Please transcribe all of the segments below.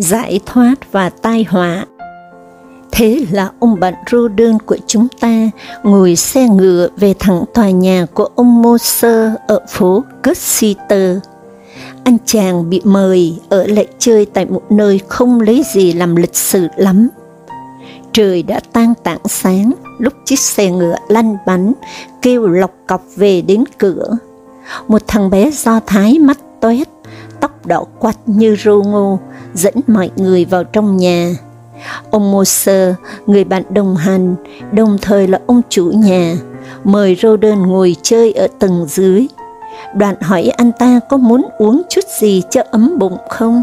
Giải thoát và tai họa Thế là ông bạn rô đơn của chúng ta ngồi xe ngựa về thẳng tòa nhà của ông Moser ở phố Custer. Anh chàng bị mời ở lại chơi tại một nơi không lấy gì làm lịch sự lắm. Trời đã tan tảng sáng lúc chiếc xe ngựa lăn bánh kêu lọc cọc về đến cửa. Một thằng bé do thái mắt toét, tóc đỏ quạch như rô ngô, dẫn mọi người vào trong nhà. Ông Moser, người bạn đồng hành, đồng thời là ông chủ nhà, mời Roden ngồi chơi ở tầng dưới. Đoạn hỏi anh ta có muốn uống chút gì cho ấm bụng không?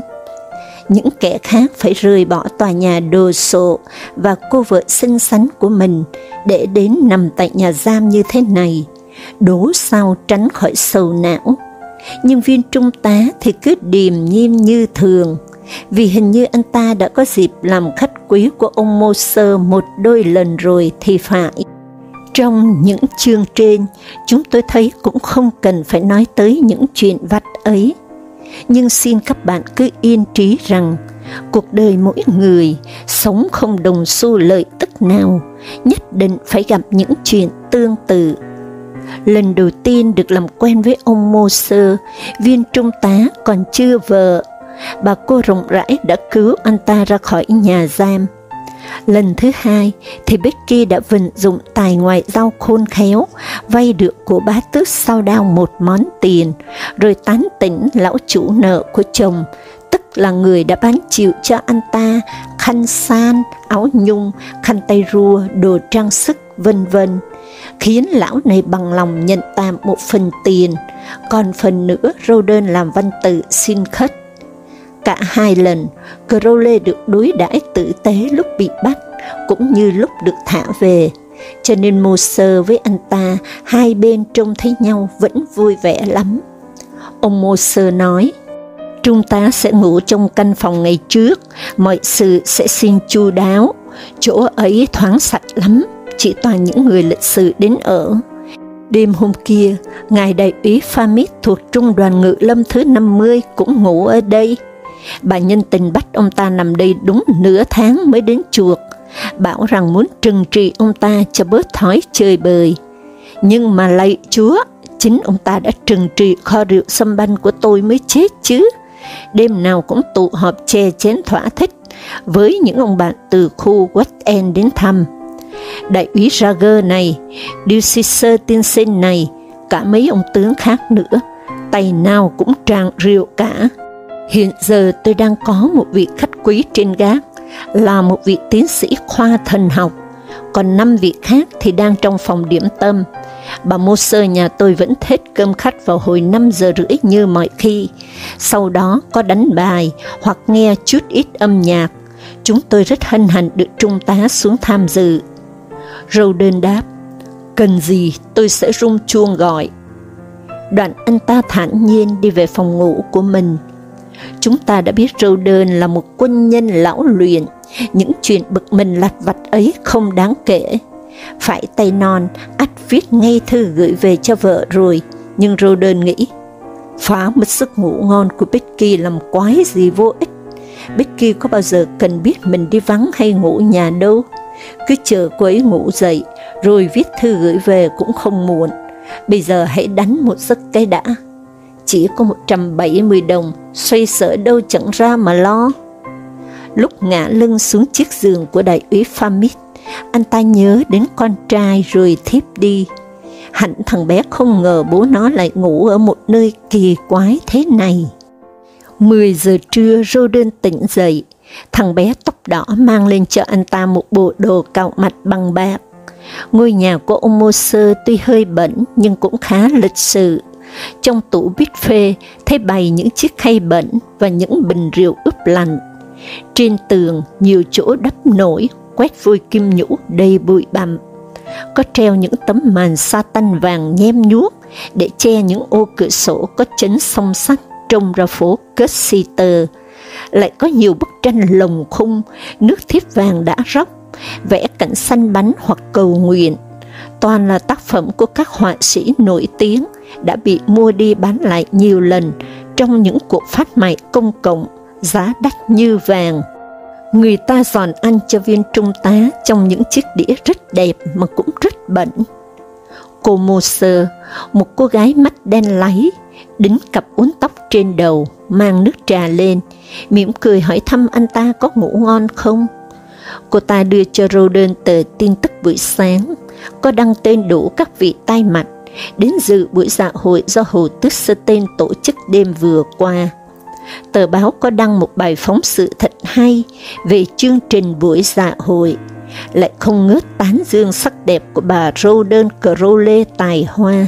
Những kẻ khác phải rời bỏ tòa nhà đồ sộ và cô vợ xinh xắn của mình để đến nằm tại nhà giam như thế này, đố sao tránh khỏi sầu não. Nhưng viên trung tá thì cứ điềm nhiên như thường, vì hình như anh ta đã có dịp làm khách quý của ông Moser một đôi lần rồi thì phải. Trong những chương trên, chúng tôi thấy cũng không cần phải nói tới những chuyện vặt ấy. Nhưng xin các bạn cứ yên trí rằng, cuộc đời mỗi người sống không đồng xu lợi tức nào, nhất định phải gặp những chuyện tương tự. Lần đầu tiên được làm quen với ông Moser, viên trung tá còn chưa vợ bà cô rộng rãi đã cứu anh ta ra khỏi nhà giam. Lần thứ hai thì Becky đã vận dụng tài ngoại giao khôn khéo, vay được của bá tước sau đao một món tiền, rồi tán tỉnh lão chủ nợ của chồng, tức là người đã bán chịu cho anh ta khăn san, áo nhung, khăn tay rua, đồ trang sức, vân vân khiến lão này bằng lòng nhận tạm một phần tiền, còn phần nữa râu đơn làm văn tự xin khất. Cả hai lần, Crowley được đối đãi tử tế lúc bị bắt, cũng như lúc được thả về, cho nên Moser với anh ta hai bên trông thấy nhau vẫn vui vẻ lắm. Ông Moser nói, chúng ta sẽ ngủ trong căn phòng ngày trước, mọi sự sẽ xin chu đáo, chỗ ấy thoáng sạch lắm, chỉ toàn những người lịch sự đến ở. Đêm hôm kia, Ngài Đại úy Phamit thuộc Trung đoàn Ngự Lâm thứ 50 cũng ngủ ở đây. Bà nhân tình bắt ông ta nằm đây đúng nửa tháng mới đến chuộc, bảo rằng muốn trừng trị ông ta cho bớt thói chơi bời. Nhưng mà lạy Chúa, chính ông ta đã trừng trị kho rượu xâm banh của tôi mới chết chứ. Đêm nào cũng tụ họp che chén thỏa thích với những ông bạn từ khu West End đến thăm. Đại úy Jagger này, Dulciser tiên sinh này, cả mấy ông tướng khác nữa, tay nào cũng tràn rượu cả. Hiện giờ tôi đang có một vị khách quý trên gác, là một vị tiến sĩ khoa thần học, còn năm vị khác thì đang trong phòng điểm tâm. Bà mô sơ nhà tôi vẫn hết cơm khách vào hồi 5 giờ rưỡi như mọi khi, sau đó có đánh bài hoặc nghe chút ít âm nhạc. Chúng tôi rất hân hạnh được trung tá xuống tham dự. Râu đơn đáp, cần gì tôi sẽ rung chuông gọi. Đoạn anh ta thản nhiên đi về phòng ngủ của mình, Chúng ta đã biết Roden là một quân nhân lão luyện, những chuyện bực mình lặt vặt ấy không đáng kể. Phải tay non, ắt viết ngay thư gửi về cho vợ rồi, nhưng Roden nghĩ, phá mất giấc ngủ ngon của Becky làm quái gì vô ích. Becky có bao giờ cần biết mình đi vắng hay ngủ nhà đâu, cứ chờ cô ấy ngủ dậy, rồi viết thư gửi về cũng không muộn. Bây giờ hãy đánh một giấc cái đã chỉ có 170 đồng, xoay sở đâu chẳng ra mà lo. Lúc ngã lưng xuống chiếc giường của đại úy famit, anh ta nhớ đến con trai rồi thiếp đi. Hạnh thằng bé không ngờ bố nó lại ngủ ở một nơi kỳ quái thế này. 10 giờ trưa Roden tỉnh dậy, thằng bé tóc đỏ mang lên cho anh ta một bộ đồ cạo mặt bằng bạc. Ngôi nhà của ông Moser tuy hơi bẩn nhưng cũng khá lịch sự, trong tủ bít phê thấy bày những chiếc khay bẩn và những bình rượu ướp lạnh. Trên tường, nhiều chỗ đắp nổi, quét vôi kim nhũ đầy bụi bặm. Có treo những tấm màn sa tanh vàng nhem nhuốc để che những ô cửa sổ có chấn song sắt trông ra phố Custer. Lại có nhiều bức tranh lồng khung, nước thiếp vàng đã róc, vẽ cảnh xanh bánh hoặc cầu nguyện. Toàn là tác phẩm của các họa sĩ nổi tiếng đã bị mua đi bán lại nhiều lần trong những cuộc phát mại công cộng, giá đắt như vàng. Người ta dọn ăn cho viên trung tá trong những chiếc đĩa rất đẹp mà cũng rất bẩn. Cô Mô Sơ, một cô gái mắt đen láy, đính cặp uốn tóc trên đầu, mang nước trà lên, mỉm cười hỏi thăm anh ta có ngủ ngon không. Cô ta đưa cho Roden tờ tin tức buổi sáng, có đăng tên đủ các vị tai mặt, đến dự buổi dạ hội do Hồ Tức Sơ Tên tổ chức đêm vừa qua. Tờ báo có đăng một bài phóng sự thật hay về chương trình buổi dạ hội, lại không ngớt tán dương sắc đẹp của bà Roden Crowley tài hoa.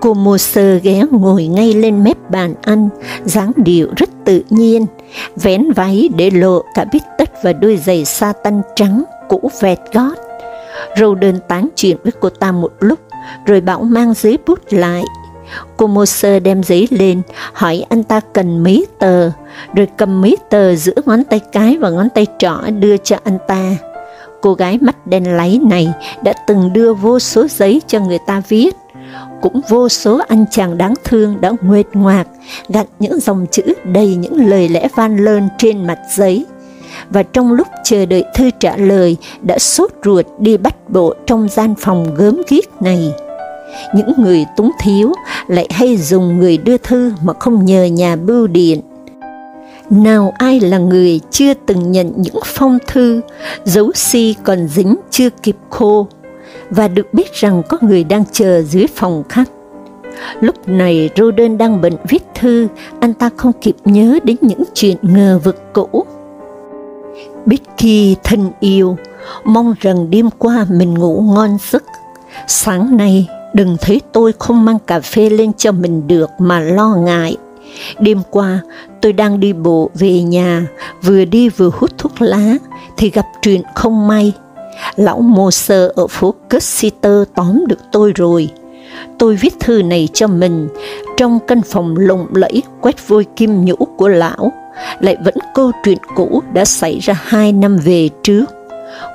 Cô mô sơ ghé ngồi ngay lên mép bàn ăn, dáng điệu rất tự nhiên, vén váy để lộ cả bít tất và đôi giày sa tanh trắng, cũ vẹt gót. Râu đơn tán chuyện với cô ta một lúc, rồi bảo mang giấy bút lại. Cô mô sơ đem giấy lên, hỏi anh ta cần mấy tờ, rồi cầm mấy tờ giữa ngón tay cái và ngón tay trỏ đưa cho anh ta. Cô gái mắt đen láy này đã từng đưa vô số giấy cho người ta viết, cũng vô số anh chàng đáng thương đã nguệt ngoạc, gặt những dòng chữ đầy những lời lẽ van lơn trên mặt giấy. Và trong lúc chờ đợi thư trả lời, đã sốt ruột đi bắt bộ trong gian phòng gớm ghiếc này. Những người túng thiếu lại hay dùng người đưa thư mà không nhờ nhà bưu điện. Nào ai là người chưa từng nhận những phong thư, dấu si còn dính chưa kịp khô, và được biết rằng có người đang chờ dưới phòng khách. Lúc này Roden đang bận viết thư, anh ta không kịp nhớ đến những chuyện ngờ vực cũ. Becky thân yêu, mong rằng đêm qua mình ngủ ngon giấc. Sáng nay, đừng thấy tôi không mang cà phê lên cho mình được mà lo ngại. Đêm qua, tôi đang đi bộ về nhà, vừa đi vừa hút thuốc lá, thì gặp chuyện không may Lão mô sơ ở phố Custer tóm được tôi rồi. Tôi viết thư này cho mình, trong căn phòng lộng lẫy quét vôi kim nhũ của lão, lại vẫn câu chuyện cũ đã xảy ra hai năm về trước.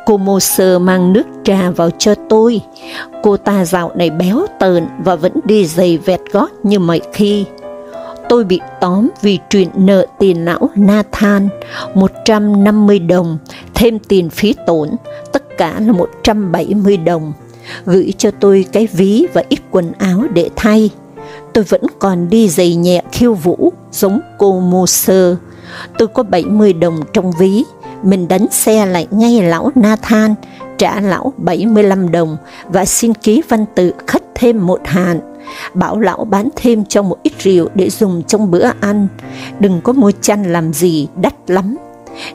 Cô mô sơ mang nước trà vào cho tôi. Cô ta dạo này béo tờn và vẫn đi giày vẹt gót như mọi khi. Tôi bị tóm vì chuyện nợ tiền lão Nathan, 150 đồng, thêm tiền phí tổn, tất cả là 170 đồng, gửi cho tôi cái ví và ít quần áo để thay. Tôi vẫn còn đi giày nhẹ khiêu vũ, giống cô mô sơ. Tôi có 70 đồng trong ví, mình đánh xe lại ngay lão Nathan, trả lão 75 đồng và xin ký văn tự khất thêm một hạn. Bảo lão bán thêm cho một ít rượu để dùng trong bữa ăn, đừng có mua chăn làm gì, đắt lắm.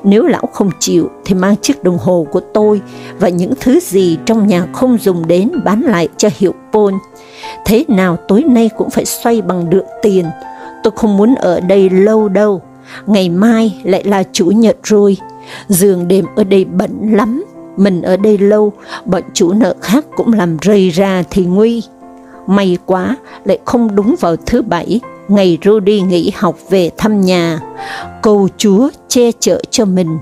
Nếu lão không chịu thì mang chiếc đồng hồ của tôi và những thứ gì trong nhà không dùng đến bán lại cho hiệu Paul. Thế nào tối nay cũng phải xoay bằng được tiền. Tôi không muốn ở đây lâu đâu. Ngày mai lại là chủ nhật rồi. Giường đêm ở đây bẩn lắm. Mình ở đây lâu, bọn chủ nợ khác cũng làm rầy ra thì nguy. May quá, lại không đúng vào thứ bảy, ngày Rudy nghỉ học về thăm nhà, cầu Chúa che chở cho mình.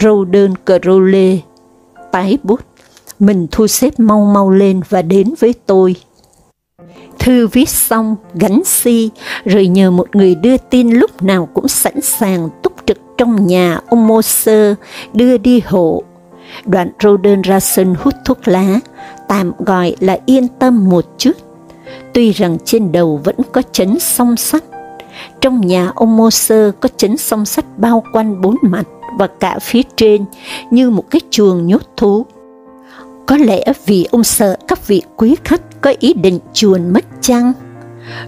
Râu đơn cờ rô lê, tái bút, mình thu xếp mau mau lên và đến với tôi. Thư viết xong, gánh si, rồi nhờ một người đưa tin lúc nào cũng sẵn sàng túc trực trong nhà ông Mô Sơ, đưa đi hộ. Đoạn Roden ra sân hút thuốc lá, tạm gọi là yên tâm một chút tuy rằng trên đầu vẫn có chấn song sắt. Trong nhà ông Mô Sơ có chấn song sắt bao quanh bốn mặt và cả phía trên như một cái chuồng nhốt thú. Có lẽ vì ông sợ các vị quý khách có ý định chuồn mất chăng?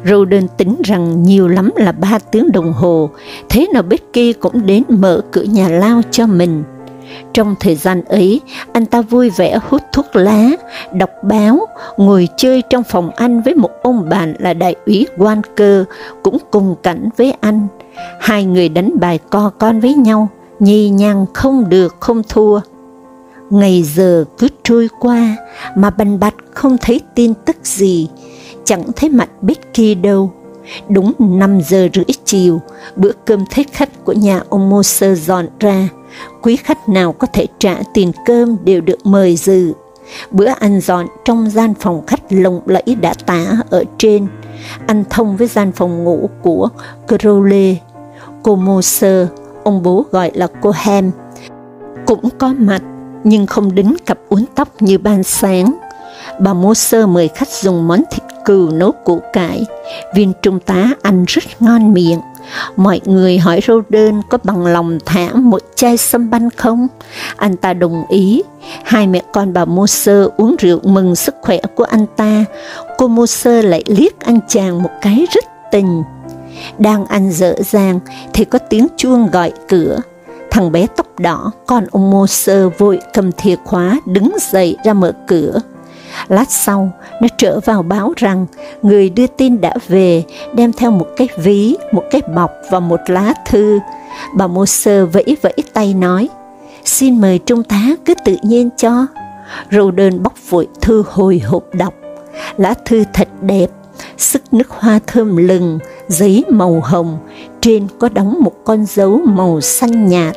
Roden tính rằng nhiều lắm là ba tiếng đồng hồ, thế nào Becky cũng đến mở cửa nhà lao cho mình. Trong thời gian ấy, anh ta vui vẻ hút thuốc lá, đọc báo, ngồi chơi trong phòng anh với một ông bạn là đại úy quan cơ, cũng cùng cảnh với anh. Hai người đánh bài co con với nhau, nhì nhằng không được không thua. Ngày giờ cứ trôi qua mà bành bạch không thấy tin tức gì, chẳng thấy mặt Becky đâu. Đúng 5 giờ rưỡi chiều, bữa cơm thích khách của nhà ông Moser dọn ra, quý khách nào có thể trả tiền cơm đều được mời dự. Bữa ăn dọn trong gian phòng khách lộng lẫy đã tả ở trên, ăn thông với gian phòng ngủ của Crowley. Cô Moser, ông bố gọi là cô Ham, cũng có mặt, nhưng không đính cặp uốn tóc như ban sáng. Bà Moser mời khách dùng món thịt cừu nấu củ cải, viên trung tá ăn rất ngon miệng. Mọi người hỏi Roden có bằng lòng thả một chai sâm banh không? Anh ta đồng ý. Hai mẹ con bà Moser uống rượu mừng sức khỏe của anh ta. Cô Moser lại liếc anh chàng một cái rất tình. Đang ăn dở dàng thì có tiếng chuông gọi cửa. Thằng bé tóc đỏ, con ông Moser vội cầm thìa khóa đứng dậy ra mở cửa. Lát sau, nó trở vào báo rằng người đưa tin đã về, đem theo một cái ví, một cái bọc và một lá thư. Bà mô sơ vẫy vẫy tay nói, xin mời trung tá cứ tự nhiên cho. Râu đơn bóc vội thư hồi hộp đọc, lá thư thật đẹp, sức nước hoa thơm lừng, giấy màu hồng, trên có đóng một con dấu màu xanh nhạt.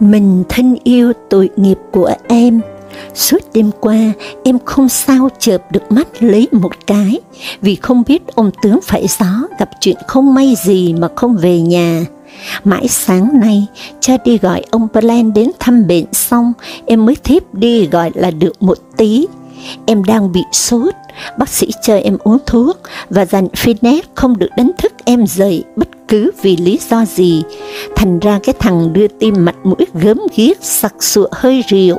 Mình thân yêu tội nghiệp của em, Suốt đêm qua, em không sao chợp được mắt lấy một cái, vì không biết ông tướng phải gió gặp chuyện không may gì mà không về nhà. Mãi sáng nay, cha đi gọi ông Plan đến thăm bệnh xong, em mới thiếp đi gọi là được một tí. Em đang bị sốt, bác sĩ cho em uống thuốc và dặn Finet không được đánh thức em dậy bất cứ vì lý do gì. Thành ra cái thằng đưa tim mặt mũi gớm ghiếc sặc sụa hơi rượu,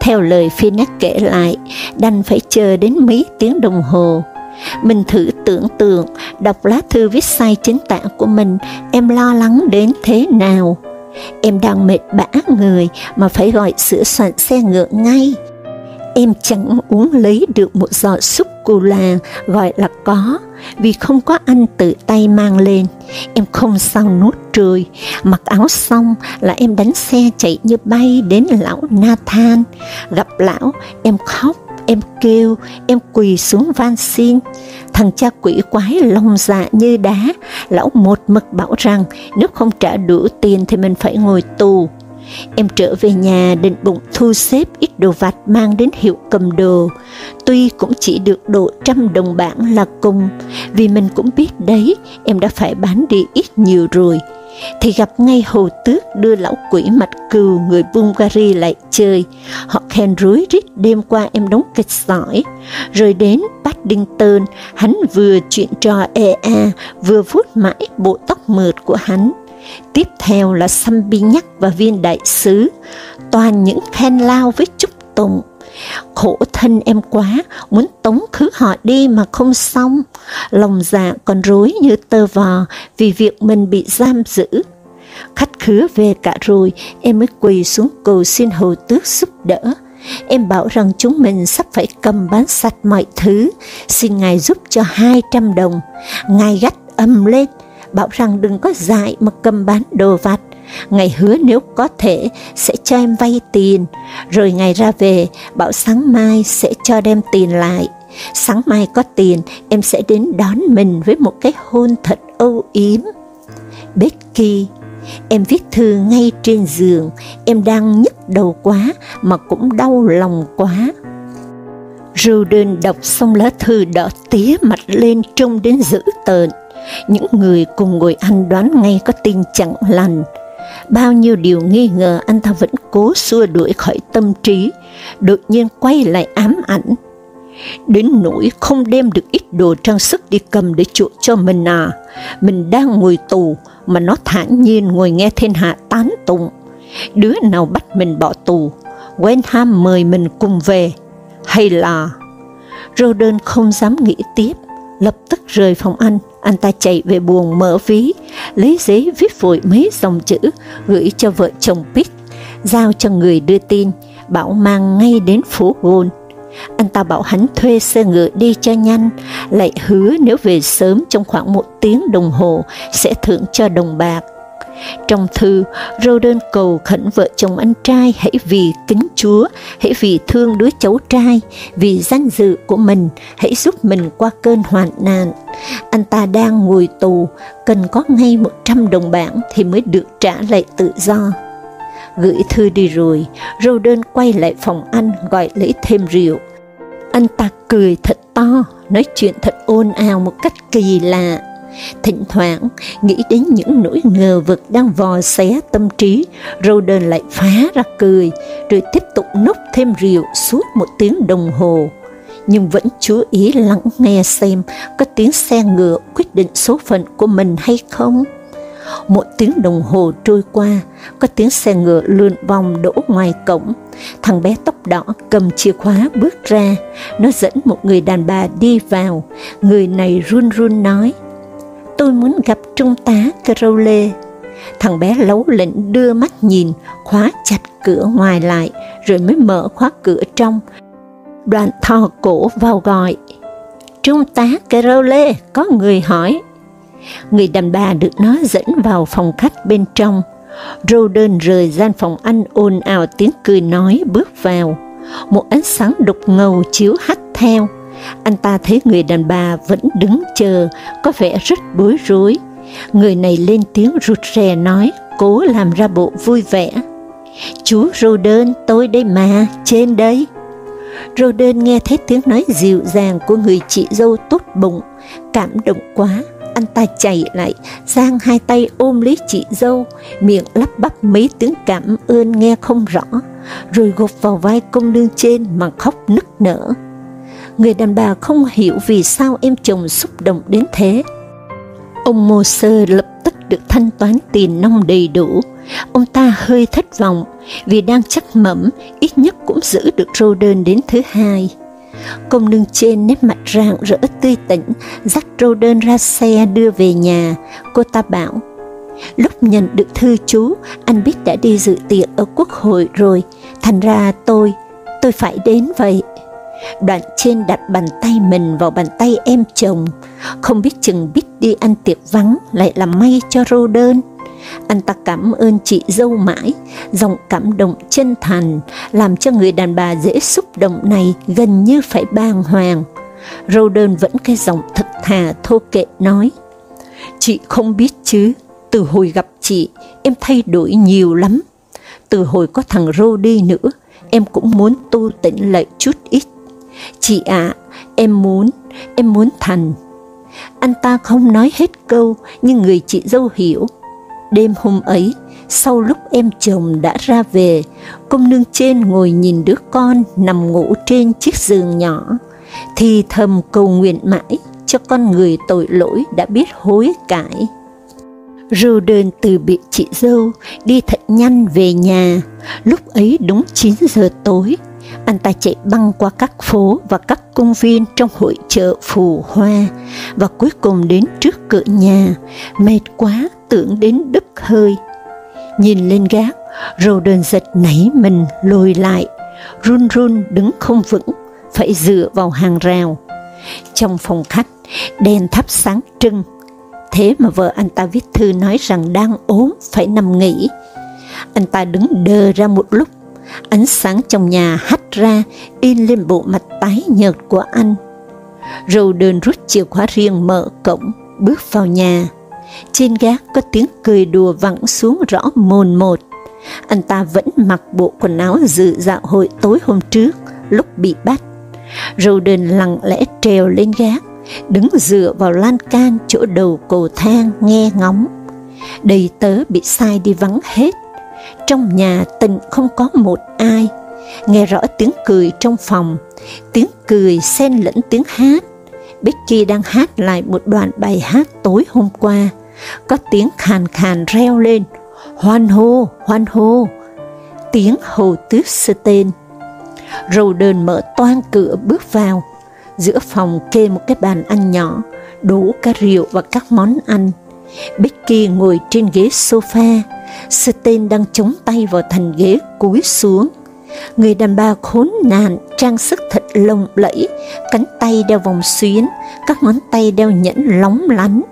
theo lời Phoenix kể lại, đành phải chờ đến mấy tiếng đồng hồ. Mình thử tưởng tượng, đọc lá thư viết sai chính tả của mình, em lo lắng đến thế nào. Em đang mệt bã người mà phải gọi sửa soạn xe ngựa ngay em chẳng uống lấy được một giọt súp cù là gọi là có, vì không có anh tự tay mang lên, em không sao nuốt trôi, mặc áo xong là em đánh xe chạy như bay đến lão Nathan, gặp lão, em khóc, em kêu, em quỳ xuống van xin. Thằng cha quỷ quái lòng dạ như đá, lão một mực bảo rằng nếu không trả đủ tiền thì mình phải ngồi tù. Em trở về nhà định bụng thu xếp ít đồ vặt mang đến hiệu cầm đồ, tuy cũng chỉ được độ trăm đồng bảng là cùng, vì mình cũng biết đấy, em đã phải bán đi ít nhiều rồi. Thì gặp ngay hồ tước đưa lão quỷ mặt cừu người Bulgari lại chơi, họ khen rối rít đêm qua em đóng kịch giỏi, rồi đến Paddington, hắn vừa chuyện trò ea, vừa vuốt mãi bộ tóc mượt của hắn, Tiếp theo là xăm bi nhắc và viên đại sứ, toàn những khen lao với chúc tụng. Khổ thân em quá, muốn tống khứ họ đi mà không xong, lòng dạ còn rối như tơ vò vì việc mình bị giam giữ. Khách khứa về cả rồi, em mới quỳ xuống cầu xin hầu tước giúp đỡ. Em bảo rằng chúng mình sắp phải cầm bán sạch mọi thứ, xin Ngài giúp cho 200 đồng. Ngài gắt âm lên, bảo rằng đừng có dại mà cầm bán đồ vặt. Ngày hứa nếu có thể sẽ cho em vay tiền, rồi ngày ra về bảo sáng mai sẽ cho đem tiền lại. Sáng mai có tiền, em sẽ đến đón mình với một cái hôn thật âu yếm. Becky, em viết thư ngay trên giường, em đang nhức đầu quá mà cũng đau lòng quá. Ruden đọc xong lá thư đỏ tía mặt lên trông đến dữ tợn. Những người cùng ngồi ăn đoán ngay có tin chẳng lành. Bao nhiêu điều nghi ngờ anh ta vẫn cố xua đuổi khỏi tâm trí, đột nhiên quay lại ám ảnh. Đến nỗi không đem được ít đồ trang sức đi cầm để chuộc cho mình à, mình đang ngồi tù mà nó thản nhiên ngồi nghe thiên hạ tán tụng. Đứa nào bắt mình bỏ tù, Wenham mời mình cùng về, hay là... Roden không dám nghĩ tiếp, lập tức rời phòng anh, anh ta chạy về buồng mở ví, lấy giấy viết vội mấy dòng chữ, gửi cho vợ chồng Pitt, giao cho người đưa tin, bảo mang ngay đến phố Gôn. Anh ta bảo hắn thuê xe ngựa đi cho nhanh, lại hứa nếu về sớm trong khoảng một tiếng đồng hồ sẽ thưởng cho đồng bạc. Trong thư, Roden cầu khẩn vợ chồng anh trai hãy vì kính Chúa, hãy vì thương đứa cháu trai, vì danh dự của mình, hãy giúp mình qua cơn hoạn nạn. Anh ta đang ngồi tù, cần có ngay 100 đồng bảng thì mới được trả lại tự do. Gửi thư đi rồi, Roden quay lại phòng anh gọi lấy thêm rượu. Anh ta cười thật to, nói chuyện thật ôn ào một cách kỳ lạ Thỉnh thoảng, nghĩ đến những nỗi ngờ vực đang vò xé tâm trí, Roden lại phá ra cười, rồi tiếp tục nốc thêm rượu suốt một tiếng đồng hồ. Nhưng vẫn chú ý lắng nghe xem có tiếng xe ngựa quyết định số phận của mình hay không. Một tiếng đồng hồ trôi qua, có tiếng xe ngựa lượn vòng đổ ngoài cổng. Thằng bé tóc đỏ cầm chìa khóa bước ra, nó dẫn một người đàn bà đi vào. Người này run run nói, tôi muốn gặp trung tá Crowley. Thằng bé lấu lĩnh đưa mắt nhìn, khóa chặt cửa ngoài lại, rồi mới mở khóa cửa trong. Đoàn thò cổ vào gọi, Trung tá Crowley, có người hỏi. Người đàn bà được nó dẫn vào phòng khách bên trong. Roden rời gian phòng ăn ồn ào tiếng cười nói bước vào. Một ánh sáng đục ngầu chiếu hắt theo anh ta thấy người đàn bà vẫn đứng chờ, có vẻ rất bối rối. Người này lên tiếng rụt rè nói, cố làm ra bộ vui vẻ. Chú Roden, tôi đây mà, trên đây. Roden nghe thấy tiếng nói dịu dàng của người chị dâu tốt bụng, cảm động quá, anh ta chạy lại, giang hai tay ôm lấy chị dâu, miệng lắp bắp mấy tiếng cảm ơn nghe không rõ, rồi gục vào vai công nương trên mà khóc nức nở người đàn bà không hiểu vì sao em chồng xúc động đến thế. Ông Mô Sơ lập tức được thanh toán tiền nông đầy đủ. Ông ta hơi thất vọng vì đang chắc mẩm ít nhất cũng giữ được rô đơn đến thứ hai. Công nương trên nét mặt rạng rỡ tươi tỉnh, dắt rô đơn ra xe đưa về nhà. Cô ta bảo, lúc nhận được thư chú, anh biết đã đi dự tiệc ở quốc hội rồi, thành ra tôi, tôi phải đến vậy. Đoạn trên đặt bàn tay mình vào bàn tay em chồng, không biết chừng biết đi ăn tiệc vắng lại làm may cho rô đơn. Anh ta cảm ơn chị dâu mãi, dòng cảm động chân thành, làm cho người đàn bà dễ xúc động này gần như phải bàng hoàng. Rô đơn vẫn cái giọng thật thà thô kệ nói, Chị không biết chứ, từ hồi gặp chị, em thay đổi nhiều lắm. Từ hồi có thằng Rô đi nữa, em cũng muốn tu tĩnh lại chút ít Chị ạ, à, em muốn, em muốn thành. Anh ta không nói hết câu, nhưng người chị dâu hiểu. Đêm hôm ấy, sau lúc em chồng đã ra về, công nương trên ngồi nhìn đứa con nằm ngủ trên chiếc giường nhỏ, thì thầm cầu nguyện mãi cho con người tội lỗi đã biết hối cải. Rưu đơn từ biệt chị dâu, đi thật nhanh về nhà, lúc ấy đúng 9 giờ tối, anh ta chạy băng qua các phố và các công viên trong hội chợ phù hoa, và cuối cùng đến trước cửa nhà, mệt quá tưởng đến đứt hơi. Nhìn lên gác, Roden giật nảy mình lùi lại, run run đứng không vững, phải dựa vào hàng rào. Trong phòng khách, đèn thắp sáng trưng, thế mà vợ anh ta viết thư nói rằng đang ốm, phải nằm nghỉ. Anh ta đứng đờ ra một lúc, ánh sáng trong nhà hắt ra, in lên bộ mặt tái nhợt của anh. Râu đơn rút chìa khóa riêng mở cổng, bước vào nhà. Trên gác có tiếng cười đùa vẳng xuống rõ mồn một. Anh ta vẫn mặc bộ quần áo dự dạo hội tối hôm trước, lúc bị bắt. Râu đơn lặng lẽ trèo lên gác, đứng dựa vào lan can chỗ đầu cầu thang nghe ngóng. Đầy tớ bị sai đi vắng hết, trong nhà tình không có một ai, nghe rõ tiếng cười trong phòng, tiếng cười xen lẫn tiếng hát. Becky đang hát lại một đoạn bài hát tối hôm qua, có tiếng khàn khàn reo lên, hoan hô, hoan hô, tiếng hồ tước sơ tên. Râu đơn mở toan cửa bước vào, giữa phòng kê một cái bàn ăn nhỏ, đủ cả rượu và các món ăn. Becky ngồi trên ghế sofa, Stein đang chống tay vào thành ghế cúi xuống. Người đàn bà khốn nạn, trang sức thật lồng lẫy, cánh tay đeo vòng xuyến, các ngón tay đeo nhẫn lóng lánh.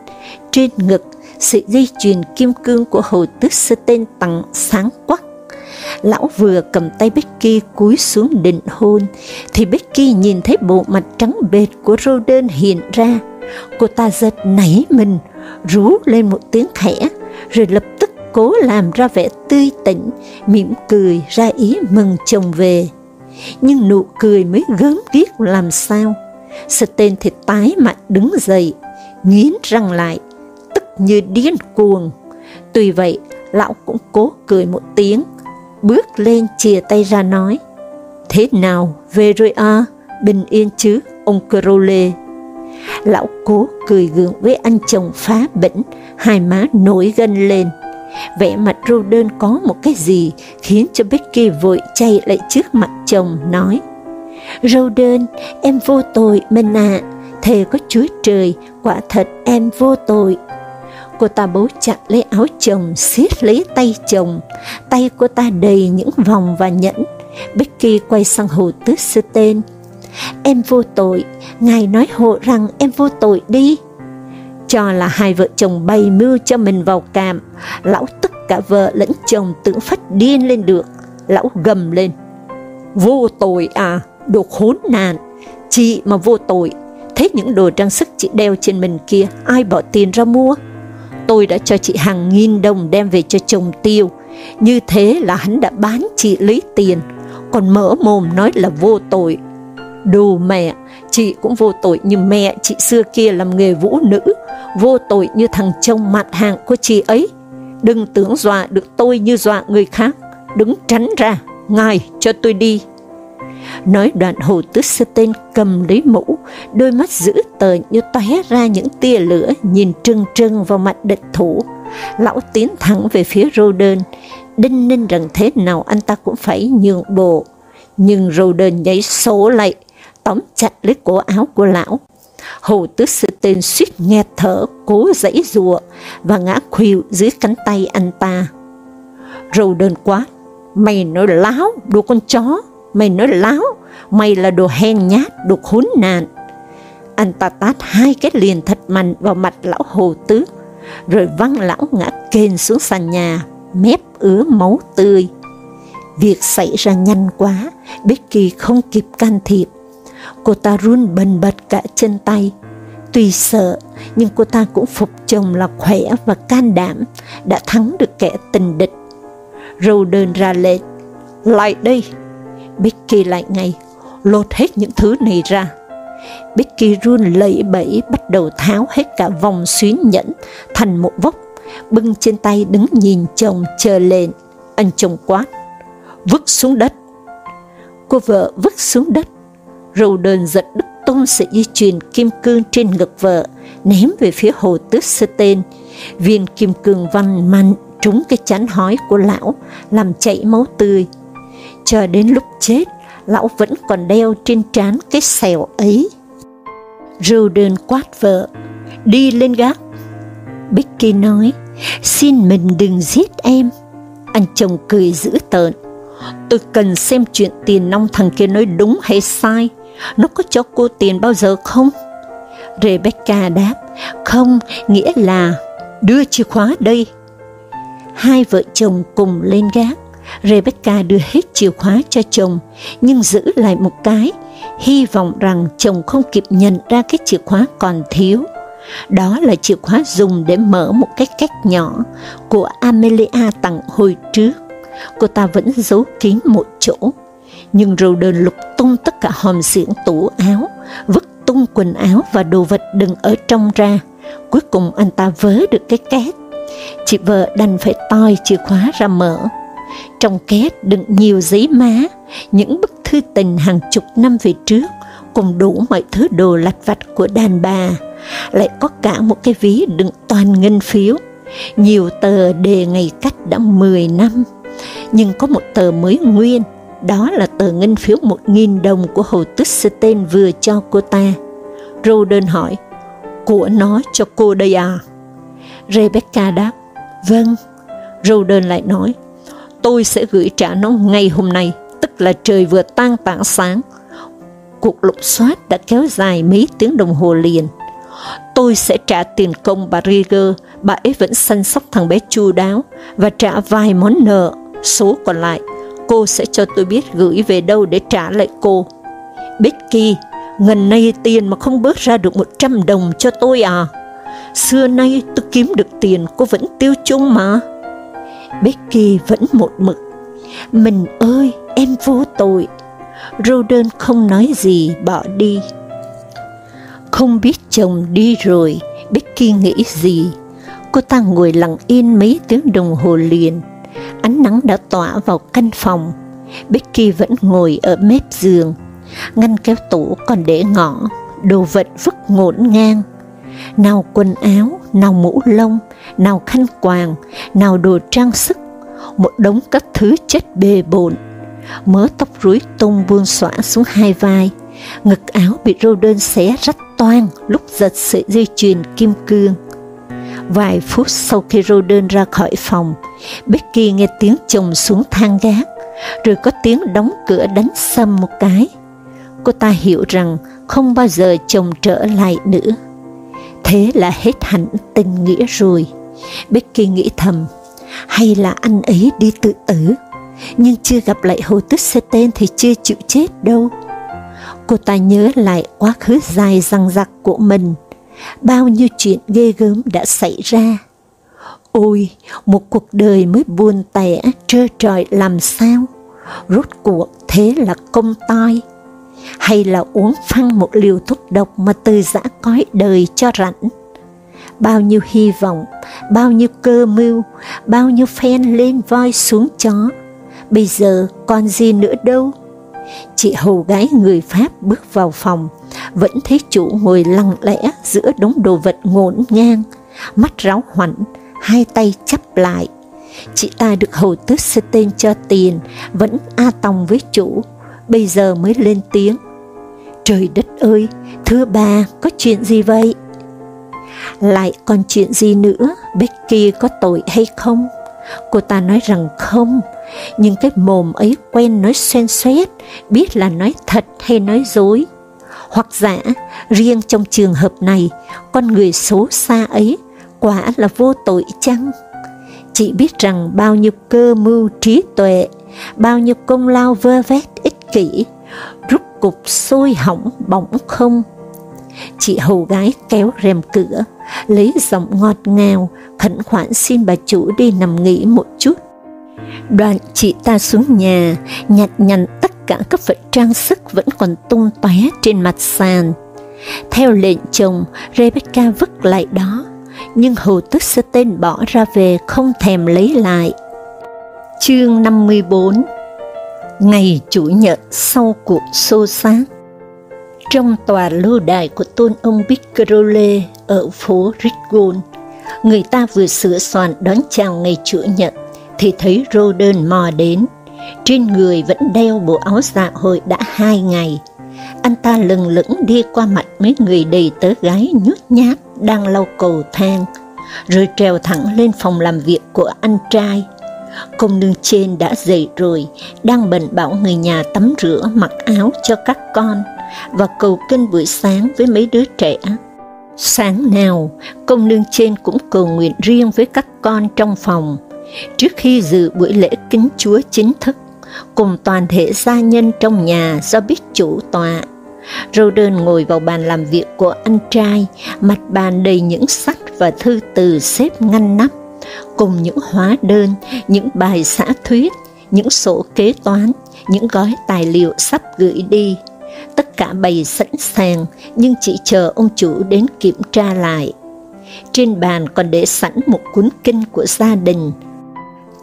Trên ngực, sự dây chuyền kim cương của hồ tước sơ tặng sáng quắc. Lão vừa cầm tay Becky cúi xuống định hôn, thì Becky nhìn thấy bộ mặt trắng bệt của Roden hiện ra. Cô ta giật nảy mình, rú lên một tiếng khẽ, rồi lập cố làm ra vẻ tươi tỉnh, mỉm cười ra ý mừng chồng về. Nhưng nụ cười mới gớm ghiếc làm sao. Sten thì tái mặt đứng dậy, nghiến răng lại, tức như điên cuồng. Tuy vậy, lão cũng cố cười một tiếng, bước lên chìa tay ra nói, Thế nào, về rồi à, bình yên chứ, ông Crowley. Lão cố cười gượng với anh chồng phá bỉnh, hai má nổi gân lên. Vẻ mặt Roden đơn có một cái gì khiến cho Becky vội chạy lại trước mặt chồng nói, Roden, đơn, em vô tội mình ạ, à, thề có Chúa Trời, quả thật em vô tội. Cô ta bấu chặt lấy áo chồng, siết lấy tay chồng, tay cô ta đầy những vòng và nhẫn. Becky quay sang hồ tước sư tên. Em vô tội, Ngài nói hộ rằng em vô tội đi. Cho là hai vợ chồng bày mưu cho mình vào càm, lão tức cả vợ lẫn chồng tưởng phát điên lên được. Lão gầm lên, vô tội à, đồ khốn nạn, chị mà vô tội, thế những đồ trang sức chị đeo trên mình kia, ai bỏ tiền ra mua? Tôi đã cho chị hàng nghìn đồng đem về cho chồng tiêu, như thế là hắn đã bán chị lấy tiền, còn mở mồm nói là vô tội. Đồ mẹ, chị cũng vô tội như mẹ chị xưa kia làm nghề vũ nữ, vô tội như thằng chồng mặt hàng của chị ấy. Đừng tưởng dọa được tôi như dọa người khác, đứng tránh ra, ngài cho tôi đi. Nói đoạn hồ tước sơ tên cầm lấy mũ, đôi mắt dữ tợn như tóe ra những tia lửa nhìn trừng trừng vào mặt địch thủ. Lão tiến thẳng về phía Roden, đinh ninh rằng thế nào anh ta cũng phải nhượng bộ. Nhưng Roden nhảy số lại, tóm chặt lấy cổ áo của lão. Hồ tước sư tên suýt nghe thở, cố dãy rùa và ngã khuỵu dưới cánh tay anh ta. rầu đơn quá mày nói láo, đồ con chó, mày nói láo, mày là đồ hèn nhát, đồ khốn nạn. Anh ta tát hai cái liền thật mạnh vào mặt lão hồ tước, rồi văng lão ngã kền xuống sàn nhà, mép ứa máu tươi. Việc xảy ra nhanh quá, Becky không kịp can thiệp. Cô ta run bần bật cả chân tay. Tuy sợ, nhưng cô ta cũng phục chồng là khỏe và can đảm, đã thắng được kẻ tình địch. Râu đơn ra lệnh, lại đây, Becky lại ngay, lột hết những thứ này ra. Becky run lẩy bẩy bắt đầu tháo hết cả vòng xuyến nhẫn thành một vốc, bưng trên tay đứng nhìn chồng chờ lên. Anh chồng quát, vứt xuống đất. Cô vợ vứt xuống đất, râu đơn giật đứt tung sợi dây chuyền kim cương trên ngực vợ, ném về phía hồ tước sơ tên. Viên kim cương văn mạnh trúng cái chán hói của lão, làm chảy máu tươi chờ đến lúc chết, lão vẫn còn đeo trên trán cái sẹo ấy. Râu đơn quát vợ, đi lên gác. Becky nói, xin mình đừng giết em. Anh chồng cười dữ tợn. Tôi cần xem chuyện tiền nong thằng kia nói đúng hay sai. Nó có cho cô tiền bao giờ không? Rebecca đáp, không, nghĩa là đưa chìa khóa đây. Hai vợ chồng cùng lên gác. Rebecca đưa hết chìa khóa cho chồng, nhưng giữ lại một cái, hy vọng rằng chồng không kịp nhận ra cái chìa khóa còn thiếu. Đó là chìa khóa dùng để mở một cái cách nhỏ của Amelia tặng hồi trước. Cô ta vẫn giấu kín một chỗ, nhưng Roden lục tung tất cả hòm xiển tủ áo, vứt tung quần áo và đồ vật đựng ở trong ra. Cuối cùng anh ta vớ được cái két. Chị vợ đành phải toi chìa khóa ra mở. Trong két đựng nhiều giấy má, những bức thư tình hàng chục năm về trước, cùng đủ mọi thứ đồ lặt vặt của đàn bà. Lại có cả một cái ví đựng toàn ngân phiếu, nhiều tờ đề ngày cách đã 10 năm. Nhưng có một tờ mới nguyên, đó là tờ ngân phiếu 1.000 đồng của Hồ Tức Tên vừa cho cô ta. Roden hỏi, của nó cho cô đây à? Rebecca đáp, vâng. Roden lại nói, tôi sẽ gửi trả nó ngay hôm nay, tức là trời vừa tan tảng sáng. Cuộc lục soát đã kéo dài mấy tiếng đồng hồ liền. Tôi sẽ trả tiền công bà Rieger bà ấy vẫn săn sóc thằng bé chu đáo và trả vài món nợ, số còn lại cô sẽ cho tôi biết gửi về đâu để trả lại cô. Becky, ngần nay tiền mà không bớt ra được 100 đồng cho tôi à? Xưa nay tôi kiếm được tiền cô vẫn tiêu chung mà. Becky vẫn một mực. Mình ơi, em vô tội. Roden không nói gì, bỏ đi. Không biết chồng đi rồi, Becky nghĩ gì? Cô ta ngồi lặng yên mấy tiếng đồng hồ liền. Ánh nắng đã tỏa vào căn phòng. Becky vẫn ngồi ở mép giường. Ngăn kéo tủ còn để ngỏ, đồ vật vứt ngổn ngang. Nào quần áo, nào mũ lông, nào khăn quàng, nào đồ trang sức, một đống các thứ chất bề bộn. Mớ tóc rối tung buông xõa xuống hai vai, ngực áo bị rô đơn xé rách toang lúc giật sợi dây chuyền kim cương. Vài phút sau khi rô đơn ra khỏi phòng, Becky nghe tiếng chồng xuống thang gác, rồi có tiếng đóng cửa đánh sầm một cái. Cô ta hiểu rằng không bao giờ chồng trở lại nữa. Thế là hết hẳn tình nghĩa rồi. Becky nghĩ thầm, hay là anh ấy đi tự tử, nhưng chưa gặp lại Hồ Tức Sê Tên thì chưa chịu chết đâu. Cô ta nhớ lại quá khứ dài răng rặc của mình, bao nhiêu chuyện ghê gớm đã xảy ra. Ôi, một cuộc đời mới buồn tẻ, trơ trọi làm sao? Rốt cuộc thế là công tai, hay là uống phăng một liều thuốc độc mà từ giã cõi đời cho rảnh? Bao nhiêu hy vọng, bao nhiêu cơ mưu, bao nhiêu phen lên voi xuống chó, bây giờ còn gì nữa đâu? Chị hầu gái người Pháp bước vào phòng, vẫn thấy chủ ngồi lặng lẽ giữa đống đồ vật ngổn ngang, mắt ráo hoảnh, hai tay chắp lại. Chị ta được hầu tước sư tên cho tiền, vẫn a tòng với chủ, bây giờ mới lên tiếng. Trời đất ơi, thưa bà, có chuyện gì vậy? Lại còn chuyện gì nữa, Becky có tội hay không? Cô ta nói rằng không, nhưng cái mồm ấy quen nói xoen xoét, biết là nói thật hay nói dối. Hoặc giả, riêng trong trường hợp này, con người xấu xa ấy quả là vô tội chăng? Chị biết rằng bao nhiêu cơ mưu trí tuệ, bao nhiêu công lao vơ vét ích kỷ, rút cục sôi hỏng bỏng không. Chị hầu gái kéo rèm cửa, lấy giọng ngọt ngào, khẩn khoản xin bà chủ đi nằm nghỉ một chút. Đoạn chị ta xuống nhà, nhặt nhằn tất cả các vật trang sức vẫn còn tung tóe trên mặt sàn. Theo lệnh chồng, Rebecca vứt lại đó, nhưng Hồ Tức Sơ Tên bỏ ra về không thèm lấy lại. Chương 54 Ngày Chủ nhật sau cuộc xô xát Trong tòa lưu đài của tôn ông Piccarole ở phố Ritgon, người ta vừa sửa soạn đón chào ngày Chủ nhật, thì thấy Roden mò đến. Trên người vẫn đeo bộ áo dạ hội đã hai ngày. Anh ta lừng lững đi qua mặt mấy người đầy tớ gái nhút nhát đang lau cầu thang, rồi trèo thẳng lên phòng làm việc của anh trai. Công nương trên đã dậy rồi, đang bận bảo người nhà tắm rửa mặc áo cho các con, và cầu kinh buổi sáng với mấy đứa trẻ. Sáng nào, công nương trên cũng cầu nguyện riêng với các con trong phòng, trước khi dự buổi lễ kính Chúa chính thức, cùng toàn thể gia nhân trong nhà do biết chủ tọa. Roden ngồi vào bàn làm việc của anh trai, mặt bàn đầy những sách và thư từ xếp ngăn nắp, cùng những hóa đơn, những bài xã thuyết, những sổ kế toán, những gói tài liệu sắp gửi đi. Tất cả bày sẵn sàng, nhưng chỉ chờ ông chủ đến kiểm tra lại. Trên bàn còn để sẵn một cuốn kinh của gia đình,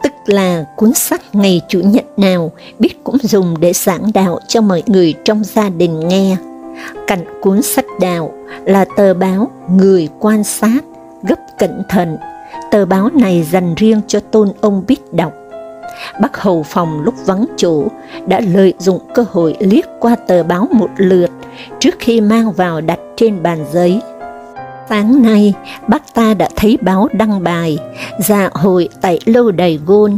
tức là cuốn sách ngày Chủ nhật nào biết cũng dùng để giảng đạo cho mọi người trong gia đình nghe. Cạnh cuốn sách đạo là tờ báo Người quan sát, gấp cẩn thận. Tờ báo này dành riêng cho tôn ông biết đọc. Bác hầu phòng lúc vắng chủ đã lợi dụng cơ hội liếc qua tờ báo một lượt trước khi mang vào đặt trên bàn giấy Sáng nay, bác ta đã thấy báo đăng bài, dạ hội tại lâu đài gôn.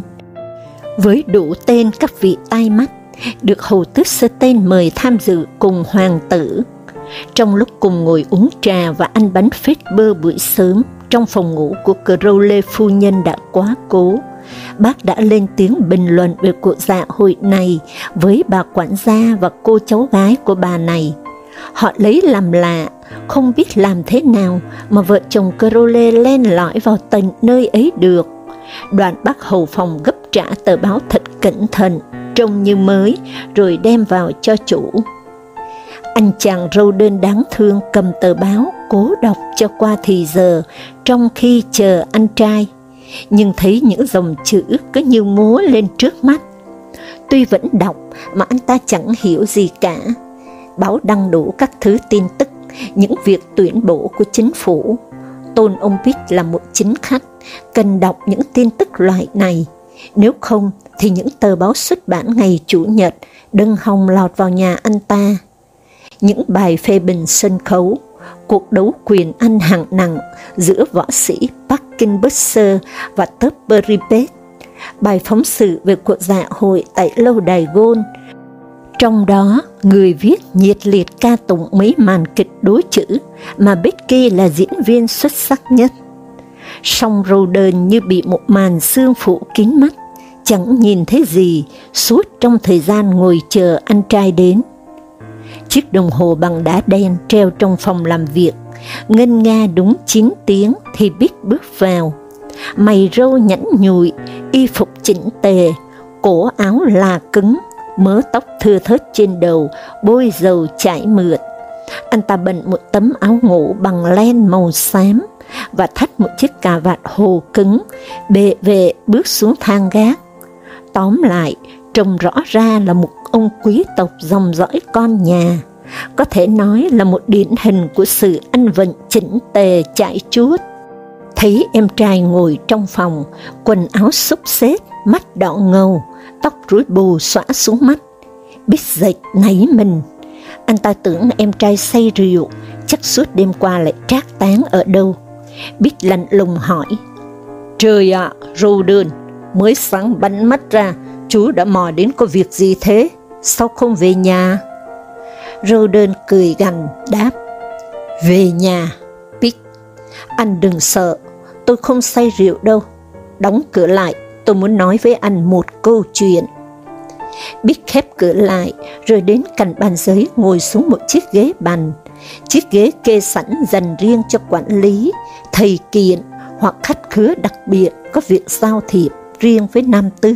Với đủ tên các vị tai mắt, được hầu tước sơ tên mời tham dự cùng hoàng tử. Trong lúc cùng ngồi uống trà và ăn bánh phết bơ buổi sớm, trong phòng ngủ của Crowley phu nhân đã quá cố. Bác đã lên tiếng bình luận về cuộc dạ hội này với bà quản gia và cô cháu gái của bà này. Họ lấy làm lạ, không biết làm thế nào mà vợ chồng Crowley len lỏi vào tận nơi ấy được. Đoàn bác hầu phòng gấp trả tờ báo thật cẩn thận, trông như mới, rồi đem vào cho chủ. Anh chàng râu đơn đáng thương cầm tờ báo, cố đọc cho qua thì giờ, trong khi chờ anh trai, nhưng thấy những dòng chữ cứ như múa lên trước mắt. Tuy vẫn đọc mà anh ta chẳng hiểu gì cả. Báo đăng đủ các thứ tin tức, những việc tuyển bổ của chính phủ. Tôn ông biết là một chính khách, cần đọc những tin tức loại này. Nếu không thì những tờ báo xuất bản ngày Chủ nhật đừng hòng lọt vào nhà anh ta những bài phê bình sân khấu, cuộc đấu quyền ăn hạng nặng giữa võ sĩ Parkin Buster và Tupper Ripet, bài phóng sự về cuộc dạ hội tại lâu đài Gôn. Trong đó, người viết nhiệt liệt ca tụng mấy màn kịch đối chữ mà Becky là diễn viên xuất sắc nhất. Song Roden như bị một màn xương phủ kín mắt, chẳng nhìn thấy gì suốt trong thời gian ngồi chờ anh trai đến. Chiếc đồng hồ bằng đá đen treo trong phòng làm việc, ngân nga đúng 9 tiếng thì biết bước vào. Mày râu nhẵn nhụi, y phục chỉnh tề, cổ áo là cứng, mớ tóc thưa thớt trên đầu, bôi dầu chảy mượt. Anh ta bận một tấm áo ngủ bằng len màu xám và thắt một chiếc cà vạt hồ cứng, bệ vệ bước xuống thang gác. Tóm lại, trông rõ ra là một ông quý tộc dòng dõi con nhà, có thể nói là một điển hình của sự ăn vận chỉnh tề chạy chuốt. Thấy em trai ngồi trong phòng, quần áo xúc xếp, mắt đỏ ngầu, tóc rối bù xõa xuống mắt, biết dậy nấy mình. Anh ta tưởng em trai say rượu, chắc suốt đêm qua lại trác tán ở đâu. Biết lạnh lùng hỏi, Trời ạ, à, rô đơn, mới sáng bắn mắt ra, chú đã mò đến có việc gì thế? Sao không về nhà? rô đơn cười gằn đáp, về nhà, Pick, anh đừng sợ, tôi không say rượu đâu, đóng cửa lại, tôi muốn nói với anh một câu chuyện. Bích khép cửa lại, rồi đến cạnh bàn giấy ngồi xuống một chiếc ghế bàn. Chiếc ghế kê sẵn dành riêng cho quản lý, thầy kiện hoặc khách khứa đặc biệt có việc giao thiệp riêng với nam tư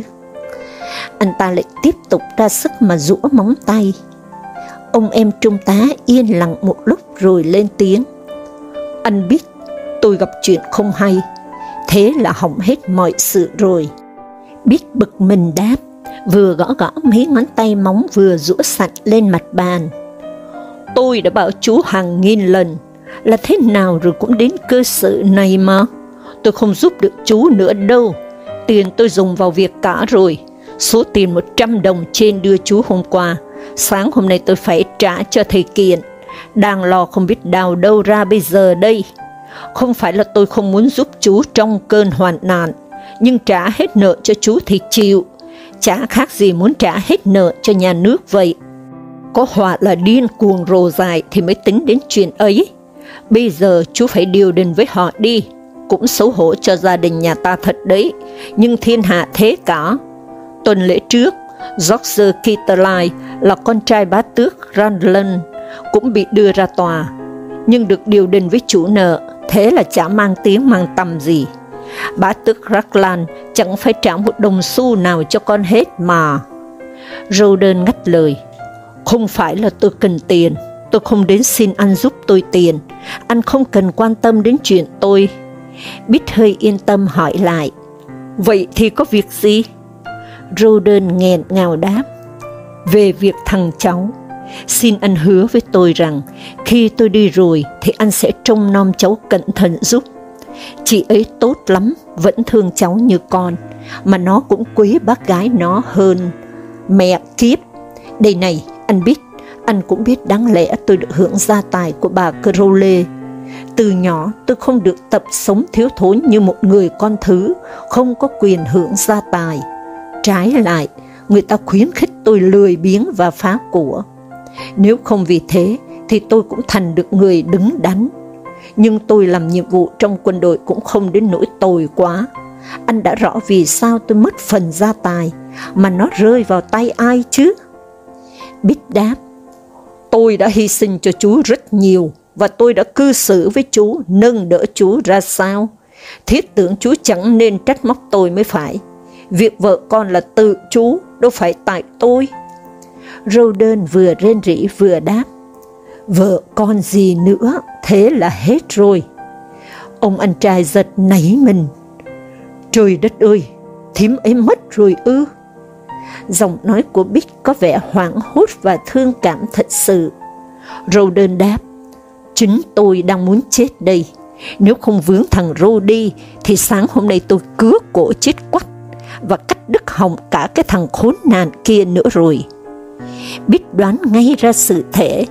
anh ta lại tiếp tục ra sức mà rũa móng tay. Ông em trung tá yên lặng một lúc rồi lên tiếng. Anh biết tôi gặp chuyện không hay, thế là hỏng hết mọi sự rồi. Biết bực mình đáp, vừa gõ gõ mấy ngón tay móng vừa rũa sạch lên mặt bàn. Tôi đã bảo chú hàng nghìn lần là thế nào rồi cũng đến cơ sở này mà. Tôi không giúp được chú nữa đâu, tiền tôi dùng vào việc cả rồi số tiền 100 đồng trên đưa chú hôm qua, sáng hôm nay tôi phải trả cho thầy Kiện, đang lo không biết đào đâu ra bây giờ đây. Không phải là tôi không muốn giúp chú trong cơn hoạn nạn, nhưng trả hết nợ cho chú thì chịu, chả khác gì muốn trả hết nợ cho nhà nước vậy. Có họa là điên cuồng rồ dài thì mới tính đến chuyện ấy. Bây giờ chú phải điều đình với họ đi, cũng xấu hổ cho gia đình nhà ta thật đấy, nhưng thiên hạ thế cả, Tuần lễ trước, George Kitterley là con trai bá tước Randland cũng bị đưa ra tòa, nhưng được điều đình với chủ nợ, thế là chả mang tiếng mang tầm gì. Bá tước Raglan chẳng phải trả một đồng xu nào cho con hết mà. Roden ngắt lời, không phải là tôi cần tiền, tôi không đến xin anh giúp tôi tiền, anh không cần quan tâm đến chuyện tôi. Bít hơi yên tâm hỏi lại, vậy thì có việc gì? Roden nghẹn ngào đáp, về việc thằng cháu, xin anh hứa với tôi rằng khi tôi đi rồi thì anh sẽ trông nom cháu cẩn thận giúp. Chị ấy tốt lắm, vẫn thương cháu như con, mà nó cũng quý bác gái nó hơn. Mẹ kiếp! Đây này, anh biết, anh cũng biết đáng lẽ tôi được hưởng gia tài của bà Crowley. Từ nhỏ tôi không được tập sống thiếu thốn như một người con thứ, không có quyền hưởng gia tài. Trái lại, người ta khuyến khích tôi lười biếng và phá của. Nếu không vì thế, thì tôi cũng thành được người đứng đắn nhưng tôi làm nhiệm vụ trong quân đội cũng không đến nỗi tồi quá. Anh đã rõ vì sao tôi mất phần gia tài, mà nó rơi vào tay ai chứ? Bích đáp, tôi đã hy sinh cho chú rất nhiều, và tôi đã cư xử với chú, nâng đỡ chú ra sao. Thiết tưởng chú chẳng nên trách móc tôi mới phải. Việc vợ con là tự chú, đâu phải tại tôi. Râu đơn vừa rên rỉ vừa đáp, vợ con gì nữa, thế là hết rồi. Ông anh trai giật nảy mình. Trời đất ơi, thím ấy mất rồi ư. Giọng nói của Bích có vẻ hoảng hốt và thương cảm thật sự. Rô đơn đáp, chính tôi đang muốn chết đây. Nếu không vướng thằng Rô đi, thì sáng hôm nay tôi cứa cổ chết quắt và cắt đứt họng cả cái thằng khốn nạn kia nữa rồi. Bích đoán ngay ra sự thể,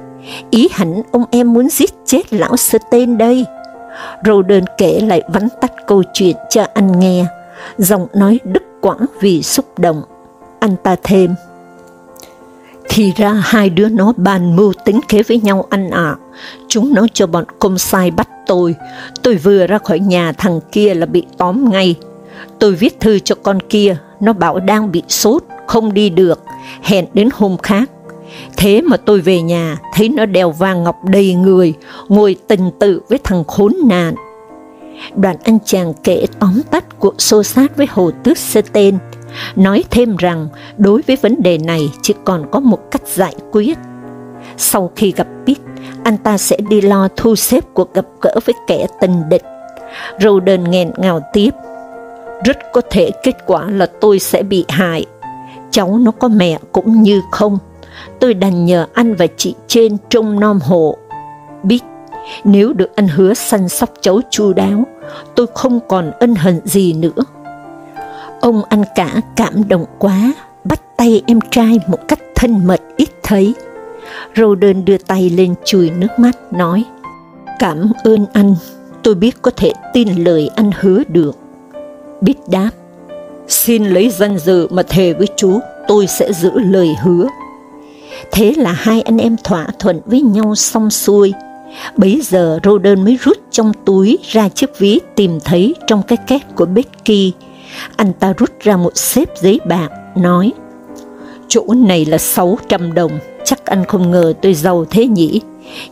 ý hẳn ông em muốn giết chết lão sơ tên đây. Roden đơn kể lại vắn tắt câu chuyện cho anh nghe, giọng nói đứt quãng vì xúc động. Anh ta thêm, thì ra hai đứa nó bàn mưu tính kế với nhau anh ạ. À. Chúng nó cho bọn công sai bắt tôi. Tôi vừa ra khỏi nhà thằng kia là bị tóm ngay. Tôi viết thư cho con kia, nó bảo đang bị sốt, không đi được, hẹn đến hôm khác. Thế mà tôi về nhà, thấy nó đeo vàng ngọc đầy người, ngồi tình tự với thằng khốn nạn. Đoạn anh chàng kể tóm tắt cuộc xô sát với Hồ Tước Sơ Tên, nói thêm rằng đối với vấn đề này chỉ còn có một cách giải quyết. Sau khi gặp Pete, anh ta sẽ đi lo thu xếp cuộc gặp gỡ với kẻ tình địch. Roden nghẹn ngào tiếp, rất có thể kết quả là tôi sẽ bị hại. Cháu nó có mẹ cũng như không. Tôi đành nhờ anh và chị trên trông nom hộ. Biết, nếu được anh hứa săn sóc cháu chu đáo, tôi không còn ân hận gì nữa. Ông anh cả cảm động quá, bắt tay em trai một cách thân mật ít thấy. Roden đưa tay lên chùi nước mắt, nói, Cảm ơn anh, tôi biết có thể tin lời anh hứa được. biết đáp, xin lấy danh dự mà thề với chú, tôi sẽ giữ lời hứa. Thế là hai anh em thỏa thuận với nhau xong xuôi. Bấy giờ Roden mới rút trong túi ra chiếc ví tìm thấy trong cái két của Becky. Anh ta rút ra một xếp giấy bạc, nói, chỗ này là 600 đồng, chắc anh không ngờ tôi giàu thế nhỉ.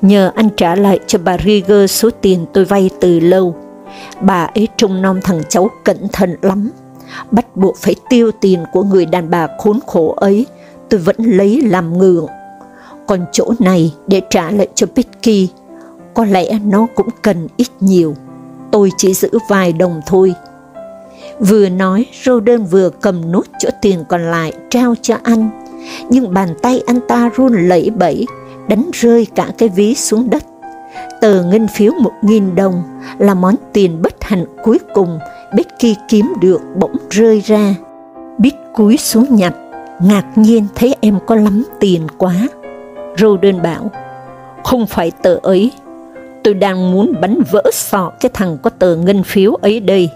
Nhờ anh trả lại cho bà Rieger số tiền tôi vay từ lâu. Bà ấy trông nom thằng cháu cẩn thận lắm, bắt buộc phải tiêu tiền của người đàn bà khốn khổ ấy, tôi vẫn lấy làm ngượng. Còn chỗ này để trả lại cho Picky, có lẽ nó cũng cần ít nhiều, tôi chỉ giữ vài đồng thôi. Vừa nói, Roden vừa cầm nốt chỗ tiền còn lại trao cho anh, nhưng bàn tay anh ta run lẩy bẩy, đánh rơi cả cái ví xuống đất. Tờ ngân phiếu một nghìn đồng là món tiền bất hạnh cuối cùng Becky kiếm được bỗng rơi ra. Biết cúi xuống nhặt, ngạc nhiên thấy em có lắm tiền quá. Roden bảo, không phải tờ ấy, tôi đang muốn bắn vỡ sọ cái thằng có tờ ngân phiếu ấy đây.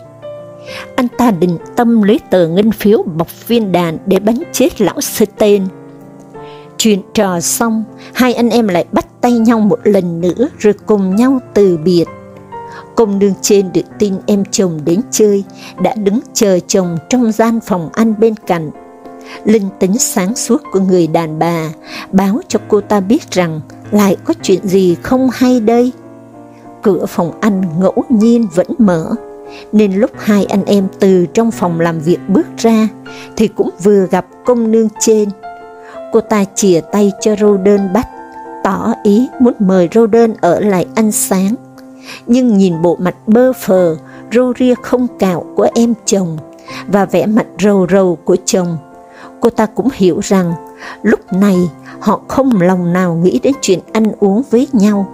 Anh ta định tâm lấy tờ ngân phiếu bọc viên đạn để bắn chết lão sơ tên. Chuyện trò xong, hai anh em lại bắt tay nhau một lần nữa rồi cùng nhau từ biệt. Công nương trên được tin em chồng đến chơi, đã đứng chờ chồng trong gian phòng ăn bên cạnh. Linh tính sáng suốt của người đàn bà báo cho cô ta biết rằng lại có chuyện gì không hay đây. Cửa phòng anh ngẫu nhiên vẫn mở, nên lúc hai anh em từ trong phòng làm việc bước ra, thì cũng vừa gặp công nương trên. Cô ta chìa tay cho Roden bắt, tỏ ý muốn mời Roden ở lại ăn sáng. Nhưng nhìn bộ mặt bơ phờ, râu ria không cạo của em chồng, và vẻ mặt rầu rầu của chồng, cô ta cũng hiểu rằng lúc này họ không lòng nào nghĩ đến chuyện ăn uống với nhau.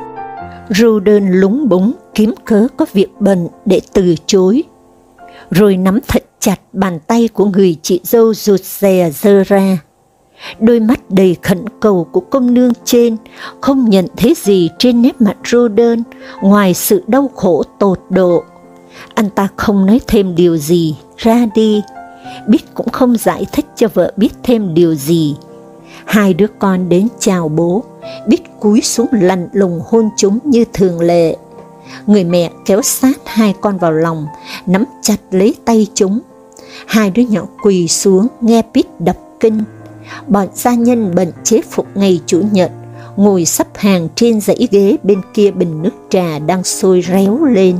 Roden lúng búng kiếm cớ có việc bận để từ chối, rồi nắm thật chặt bàn tay của người chị dâu rụt rè dơ ra. Đôi mắt đầy khẩn cầu của công nương trên không nhận thấy gì trên nét mặt Roden ngoài sự đau khổ tột độ. Anh ta không nói thêm điều gì, ra đi. Biết cũng không giải thích cho vợ biết thêm điều gì. Hai đứa con đến chào bố, biết cúi xuống lạnh lùng hôn chúng như thường lệ. người mẹ kéo sát hai con vào lòng, nắm chặt lấy tay chúng. Hai đứa nhỏ quỳ xuống nghe Pít đập kinh. Bọn gia nhân bận chế phục ngày Chủ nhật, ngồi sắp hàng trên dãy ghế bên kia bình nước trà đang sôi réo lên.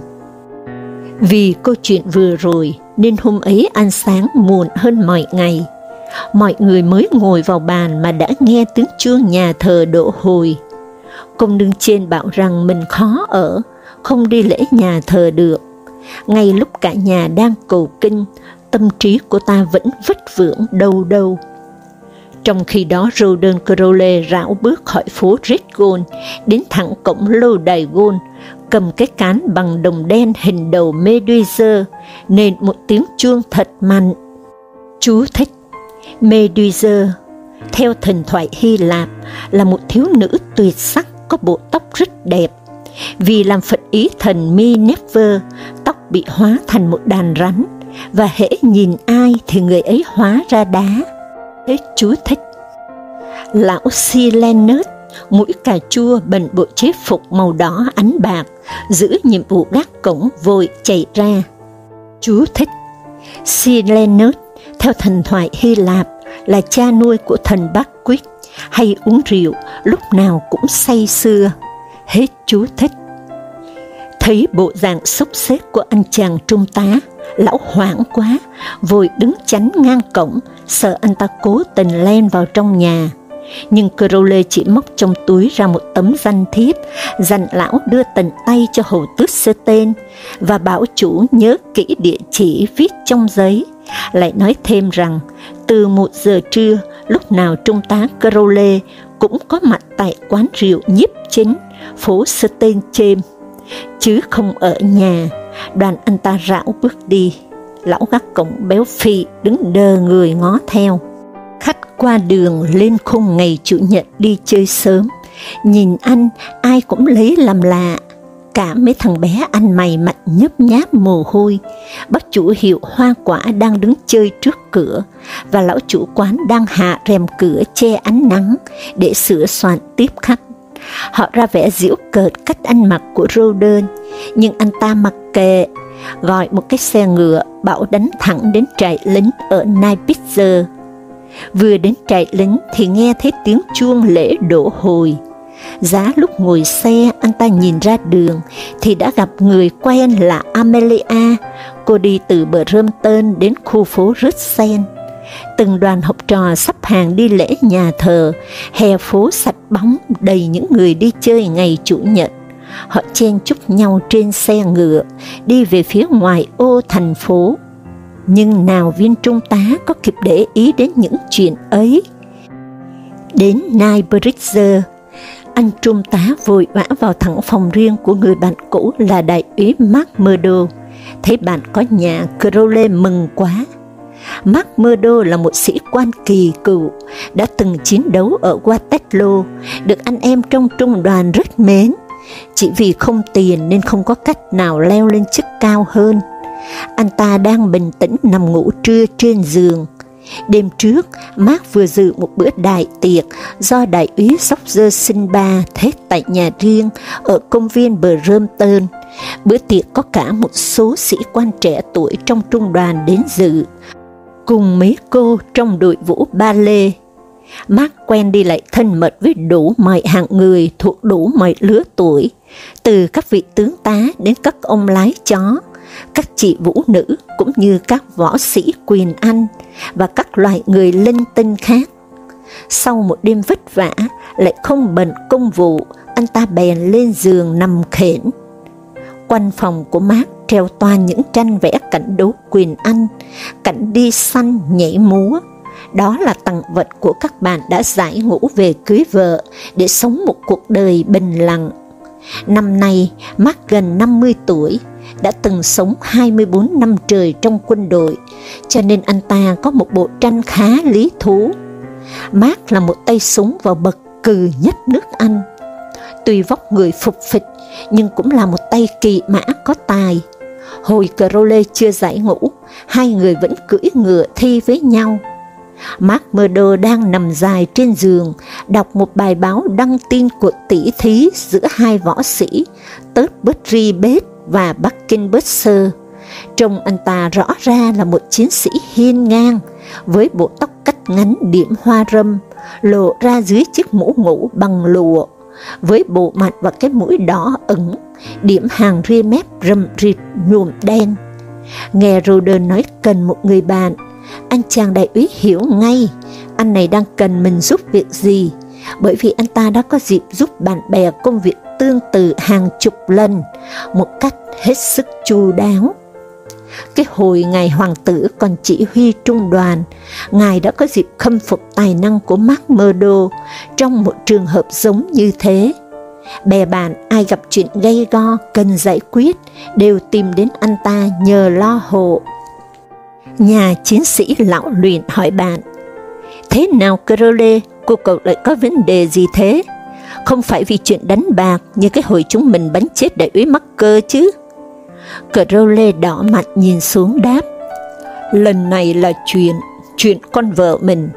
Vì câu chuyện vừa rồi nên hôm ấy ăn sáng muộn hơn mọi ngày. Mọi người mới ngồi vào bàn mà đã nghe tiếng chuông nhà thờ đổ hồi. Công nương trên bảo rằng mình khó ở, không đi lễ nhà thờ được. Ngay lúc cả nhà đang cầu kinh, tâm trí của ta vẫn vất vưởng đâu đâu. Trong khi đó Roden Crowley rảo bước khỏi phố Redgone đến thẳng cổng lâu đài Gôn, cầm cái cán bằng đồng đen hình đầu Medusa, nên một tiếng chuông thật mạnh. Chú thích Medusa, theo thần thoại Hy Lạp, là một thiếu nữ tuyệt sắc có bộ tóc rất đẹp. Vì làm phật ý thần Minerva, tóc bị hóa thành một đàn rắn, và hễ nhìn ai thì người ấy hóa ra đá. Hết chú thích. Lão Silenus, mũi cà chua bận bộ chế phục màu đỏ ánh bạc, giữ nhiệm vụ gác cổng vội chạy ra. Chú thích Silenus, theo thần thoại Hy Lạp, là cha nuôi của thần Bác Quyết, hay uống rượu, lúc nào cũng say sưa. Hết chú thích. Thấy bộ dạng xúc xếp của anh chàng trung tá, lão hoảng quá, vội đứng chắn ngang cổng, sợ anh ta cố tình len vào trong nhà. Nhưng Crowley chỉ móc trong túi ra một tấm danh thiếp, dặn lão đưa tận tay cho hầu tước sơ tên, và bảo chủ nhớ kỹ địa chỉ viết trong giấy, lại nói thêm rằng từ một giờ trưa, lúc nào trung tá Crowley cũng có mặt tại quán rượu nhiếp chính, phố Stên Chêm, chứ không ở nhà, đoàn anh ta rảo bước đi. Lão gác cổng béo phì đứng đờ người ngó theo. Qua đường lên khung ngày Chủ nhật đi chơi sớm, nhìn anh ai cũng lấy làm lạ, cả mấy thằng bé anh mày mặt nhấp nháp mồ hôi, bác chủ hiệu hoa quả đang đứng chơi trước cửa, và lão chủ quán đang hạ rèm cửa che ánh nắng để sửa soạn tiếp khách. Họ ra vẻ giễu cợt cách ăn mặc của Roden, nhưng anh ta mặc kệ, gọi một cái xe ngựa bảo đánh thẳng đến trại lính ở Naipitzer. Vừa đến trại lính thì nghe thấy tiếng chuông lễ đổ hồi. Giá lúc ngồi xe anh ta nhìn ra đường thì đã gặp người quen là Amelia, cô đi từ bờ rơm tên đến khu phố Rutzen. Từng đoàn học trò sắp hàng đi lễ nhà thờ, hè phố sạch bóng đầy những người đi chơi ngày Chủ nhật. Họ chen chúc nhau trên xe ngựa, đi về phía ngoài ô thành phố. Nhưng nào viên trung tá có kịp để ý đến những chuyện ấy. Đến Nybridger, anh trung tá vội vã vào thẳng phòng riêng của người bạn cũ là đại úy Mark Murdo. Thấy bạn có nhà, Crowley mừng quá. Mark Murdo là một sĩ quan kỳ cựu, đã từng chiến đấu ở Waterloo, được anh em trong trung đoàn rất mến. Chỉ vì không tiền nên không có cách nào leo lên chức cao hơn. Anh ta đang bình tĩnh nằm ngủ trưa trên giường, Đêm trước, Mark vừa dự một bữa đại tiệc do đại úy Roger Sinba thết tại nhà riêng ở công viên Brompton. Bữa tiệc có cả một số sĩ quan trẻ tuổi trong trung đoàn đến dự, cùng mấy cô trong đội vũ ba lê. Mark quen đi lại thân mật với đủ mọi hạng người thuộc đủ mọi lứa tuổi, từ các vị tướng tá đến các ông lái chó, các chị vũ nữ cũng như các võ sĩ quyền Anh và các loại người linh tinh khác. Sau một đêm vất vả, lại không bận công vụ, anh ta bèn lên giường nằm khển. Quanh phòng của Mark treo toàn những tranh vẽ cảnh đấu quyền Anh, cảnh đi săn nhảy múa. Đó là tặng vật của các bạn đã giải ngũ về cưới vợ để sống một cuộc đời bình lặng. Năm nay, Mark gần 50 tuổi, đã từng sống 24 năm trời trong quân đội, cho nên anh ta có một bộ tranh khá lý thú. Mark là một tay súng vào bậc cừ nhất nước Anh. Tuy vóc người phục phịch, nhưng cũng là một tay kỳ mã có tài. Hồi Crowley chưa giải ngũ, hai người vẫn cưỡi ngựa thi với nhau. Mark Murdo đang nằm dài trên giường, đọc một bài báo đăng tin của tỷ thí giữa hai võ sĩ, Tớt Bury Bết và Buckingham Trông anh ta rõ ra là một chiến sĩ hiên ngang, với bộ tóc cắt ngắn điểm hoa râm, lộ ra dưới chiếc mũ ngủ bằng lụa, với bộ mặt và cái mũi đỏ ửng, điểm hàng ria mép râm rịt nhuộm đen. Nghe Roden nói cần một người bạn, anh chàng đại úy hiểu ngay anh này đang cần mình giúp việc gì, bởi vì anh ta đã có dịp giúp bạn bè công việc tương tự hàng chục lần, một cách hết sức chu đáo. Cái hồi ngài hoàng tử còn chỉ huy trung đoàn, ngài đã có dịp khâm phục tài năng của Mark Murdo trong một trường hợp giống như thế. Bè bạn ai gặp chuyện gây go cần giải quyết đều tìm đến anh ta nhờ lo hộ. Nhà chiến sĩ lão luyện hỏi bạn, Thế nào Crowley, cô cậu lại có vấn đề gì thế? Không phải vì chuyện đánh bạc như cái hồi chúng mình bắn chết đại úy mắc cơ chứ? Cờ Rolê đỏ mặt nhìn xuống đáp, Lần này là chuyện, chuyện con vợ mình.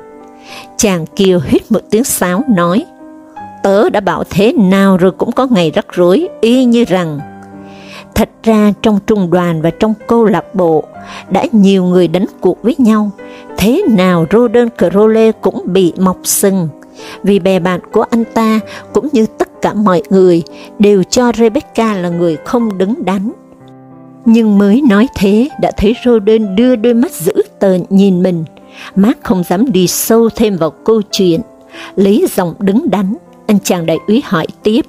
Chàng kia hít một tiếng sáo nói, Tớ đã bảo thế nào rồi cũng có ngày rắc rối, y như rằng Thật ra trong trung đoàn và trong câu lạc bộ đã nhiều người đánh cuộc với nhau, thế nào Roden Crowley cũng bị mọc sừng, vì bè bạn của anh ta cũng như tất cả mọi người đều cho Rebecca là người không đứng đắn. Nhưng mới nói thế đã thấy Roden đưa đôi mắt dữ tợn nhìn mình, Mark không dám đi sâu thêm vào câu chuyện, lấy giọng đứng đắn, anh chàng đại úy hỏi tiếp.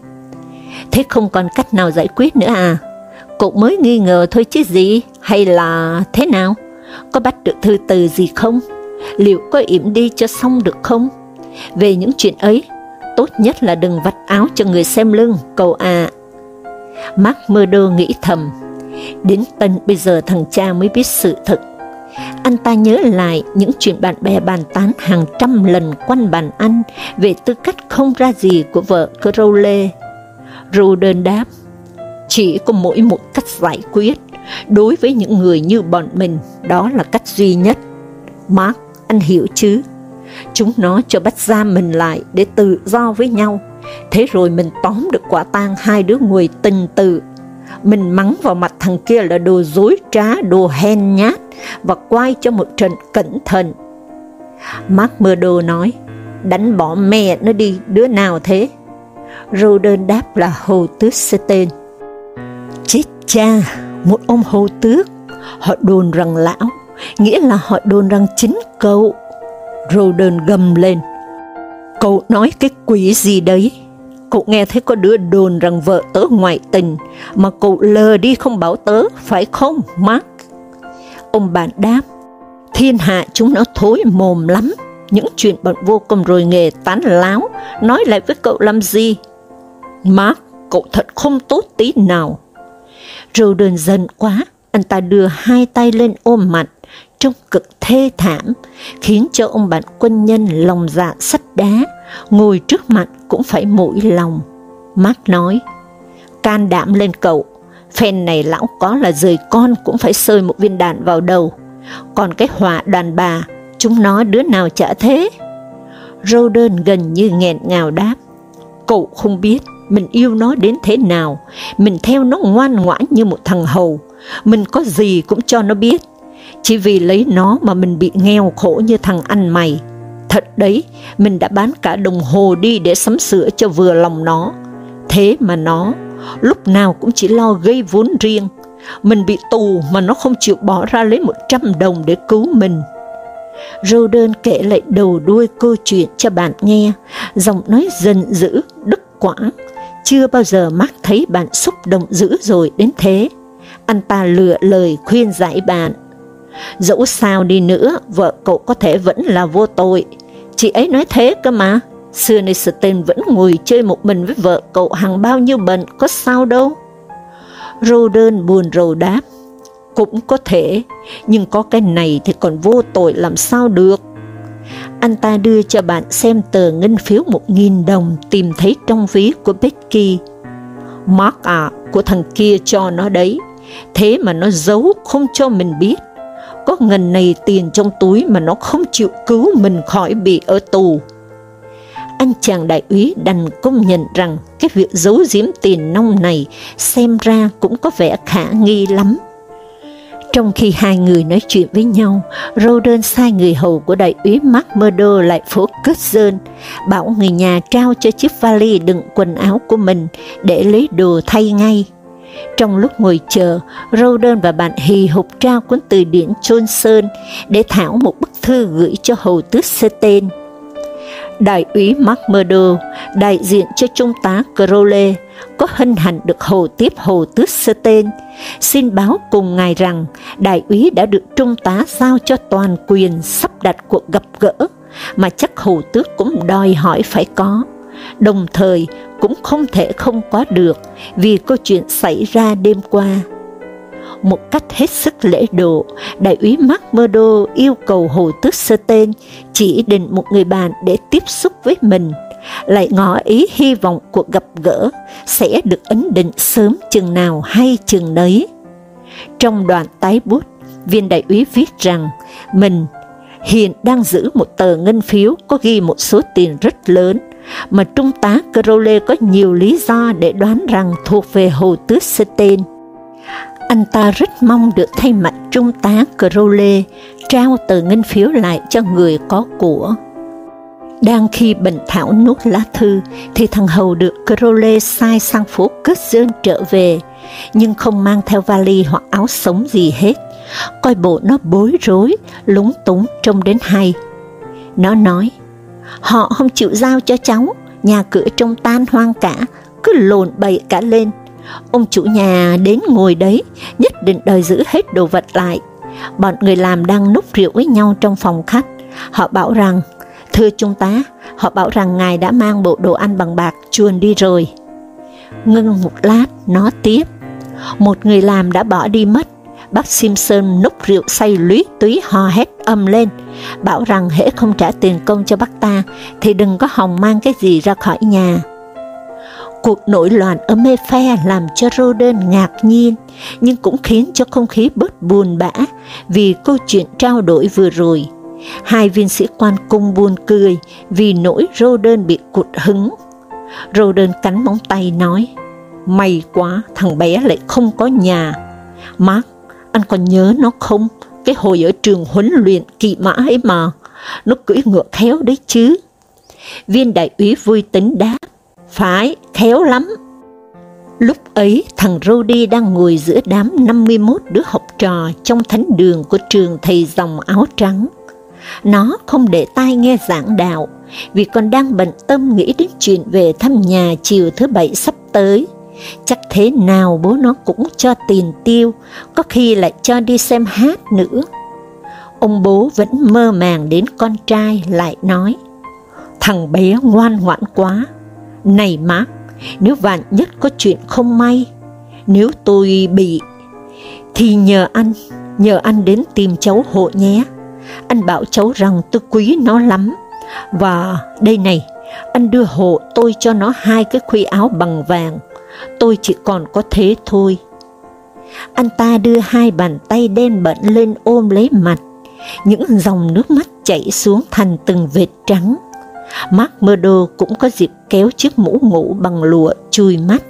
Thế không còn cách nào giải quyết nữa à? Cậu mới nghi ngờ thôi chứ gì, hay là thế nào? Có bắt được thư từ gì không? Liệu có yểm đi cho xong được không? Về những chuyện ấy, tốt nhất là đừng vặt áo cho người xem lưng, cậu à. Mark Murdo nghĩ thầm, đến tận bây giờ thằng cha mới biết sự thật. Anh ta nhớ lại những chuyện bạn bè bàn tán hàng trăm lần quanh bàn ăn về tư cách không ra gì của vợ Crowley. Ruden đáp, chỉ có mỗi một cách giải quyết, đối với những người như bọn mình, đó là cách duy nhất. Mark, anh hiểu chứ? Chúng nó cho bắt giam mình lại để tự do với nhau, thế rồi mình tóm được quả tang hai đứa người tình tự. Mình mắng vào mặt thằng kia là đồ dối trá, đồ hen nhát, và quay cho một trận cẩn thận. Mark Murdo nói, đánh bỏ mẹ nó đi, đứa nào thế? Roden đáp là Hồ Tước Seten. Chết cha, một ông hồ tước, họ đồn rằng lão, nghĩa là họ đồn rằng chính cậu. Roden gầm lên. Cậu nói cái quỷ gì đấy? Cậu nghe thấy có đứa đồn rằng vợ tớ ngoại tình, mà cậu lờ đi không bảo tớ, phải không, Mark? Ông bạn đáp, thiên hạ chúng nó thối mồm lắm, những chuyện bọn vô công rồi nghề tán láo, nói lại với cậu làm gì? Mark, cậu thật không tốt tí nào. Roden giận quá, anh ta đưa hai tay lên ôm mặt, trông cực thê thảm, khiến cho ông bạn quân nhân lòng dạ sắt đá, ngồi trước mặt cũng phải mũi lòng. Mark nói, can đảm lên cậu, phen này lão có là rời con cũng phải sơi một viên đạn vào đầu, còn cái họa đàn bà, chúng nó đứa nào chả thế? Roden gần như nghẹn ngào đáp, cậu không biết, mình yêu nó đến thế nào, mình theo nó ngoan ngoãn như một thằng hầu, mình có gì cũng cho nó biết, chỉ vì lấy nó mà mình bị nghèo khổ như thằng ăn mày. Thật đấy, mình đã bán cả đồng hồ đi để sắm sửa cho vừa lòng nó. Thế mà nó, lúc nào cũng chỉ lo gây vốn riêng. Mình bị tù mà nó không chịu bỏ ra lấy 100 đồng để cứu mình. Roden kể lại đầu đuôi câu chuyện cho bạn nghe, giọng nói dần dữ, đứt quãng, chưa bao giờ Mark thấy bạn xúc động dữ rồi đến thế. Anh ta lựa lời khuyên giải bạn. Dẫu sao đi nữa, vợ cậu có thể vẫn là vô tội. Chị ấy nói thế cơ mà. Xưa nay Sten vẫn ngồi chơi một mình với vợ cậu hàng bao nhiêu bận, có sao đâu. Roden buồn rầu đáp. Cũng có thể, nhưng có cái này thì còn vô tội làm sao được anh ta đưa cho bạn xem tờ ngân phiếu một nghìn đồng tìm thấy trong ví của Becky. Mark à, của thằng kia cho nó đấy, thế mà nó giấu không cho mình biết có ngần này tiền trong túi mà nó không chịu cứu mình khỏi bị ở tù. Anh chàng đại úy đành công nhận rằng cái việc giấu giếm tiền nông này xem ra cũng có vẻ khả nghi lắm. Trong khi hai người nói chuyện với nhau, Roden sai người hầu của đại úy Mark Murdo lại phố Cutzon, bảo người nhà trao cho chiếc vali đựng quần áo của mình để lấy đồ thay ngay. Trong lúc ngồi chờ, Roden và bạn hì hục trao cuốn từ điển Johnson để thảo một bức thư gửi cho hầu tước Seten. Đại úy McMurdo, đại diện cho trung tá Crowley, có hân hạnh được hầu tiếp hầu tước Seten, xin báo cùng ngài rằng đại úy đã được trung tá giao cho toàn quyền sắp đặt cuộc gặp gỡ, mà chắc hầu tước cũng đòi hỏi phải có. Đồng thời cũng không thể không có được vì câu chuyện xảy ra đêm qua. Một cách hết sức lễ độ, đại úy Mark Murdo yêu cầu Hồ Tước Sơ Tên chỉ định một người bạn để tiếp xúc với mình, lại ngỏ ý hy vọng cuộc gặp gỡ sẽ được ấn định sớm chừng nào hay chừng nấy. Trong đoạn tái bút, viên đại úy viết rằng mình hiện đang giữ một tờ ngân phiếu có ghi một số tiền rất lớn mà Trung tá Crowley có nhiều lý do để đoán rằng thuộc về Hồ Tước Stein. Anh ta rất mong được thay mặt Trung tá Crowley trao tờ ngân phiếu lại cho người có của. Đang khi bệnh thảo nuốt lá thư, thì thằng Hầu được Crowley sai sang phố cất dương trở về, nhưng không mang theo vali hoặc áo sống gì hết. Coi bộ nó bối rối, lúng túng trông đến hay. Nó nói, Họ không chịu giao cho cháu, nhà cửa trông tan hoang cả, cứ lồn bậy cả lên. Ông chủ nhà đến ngồi đấy, nhất định đòi giữ hết đồ vật lại. Bọn người làm đang núp rượu với nhau trong phòng khách. Họ bảo rằng, thưa chúng ta họ bảo rằng ngài đã mang bộ đồ ăn bằng bạc chuồn đi rồi. Ngưng một lát, nó tiếp. Một người làm đã bỏ đi mất, bác Simpson núp rượu say lúy túy ho hét âm lên, bảo rằng hễ không trả tiền công cho bác ta, thì đừng có hòng mang cái gì ra khỏi nhà. Cuộc nổi loạn ở Mayfair làm cho Roden ngạc nhiên, nhưng cũng khiến cho không khí bớt buồn bã vì câu chuyện trao đổi vừa rồi. Hai viên sĩ quan cung buồn cười vì nỗi Roden bị cụt hứng. Roden cắn móng tay nói, May quá, thằng bé lại không có nhà. Mark, anh còn nhớ nó không? Cái hồi ở trường huấn luyện kỵ mã ấy mà, nó cưỡi ngựa khéo đấy chứ. Viên đại úy vui tính đáp, phải, khéo lắm. Lúc ấy, thằng Rudy đang ngồi giữa đám 51 đứa học trò trong thánh đường của trường thầy dòng áo trắng. Nó không để tai nghe giảng đạo, vì còn đang bận tâm nghĩ đến chuyện về thăm nhà chiều thứ bảy sắp tới. Thế nào bố nó cũng cho tiền tiêu, có khi lại cho đi xem hát nữa. Ông bố vẫn mơ màng đến con trai lại nói, thằng bé ngoan ngoãn quá, này má, nếu vạn nhất có chuyện không may, nếu tôi bị, thì nhờ anh, nhờ anh đến tìm cháu hộ nhé. Anh bảo cháu rằng tôi quý nó lắm, và đây này, anh đưa hộ tôi cho nó hai cái khuy áo bằng vàng, tôi chỉ còn có thế thôi. Anh ta đưa hai bàn tay đen bẩn lên ôm lấy mặt, những dòng nước mắt chảy xuống thành từng vệt trắng. Mark Murdo cũng có dịp kéo chiếc mũ ngủ bằng lụa chui mắt,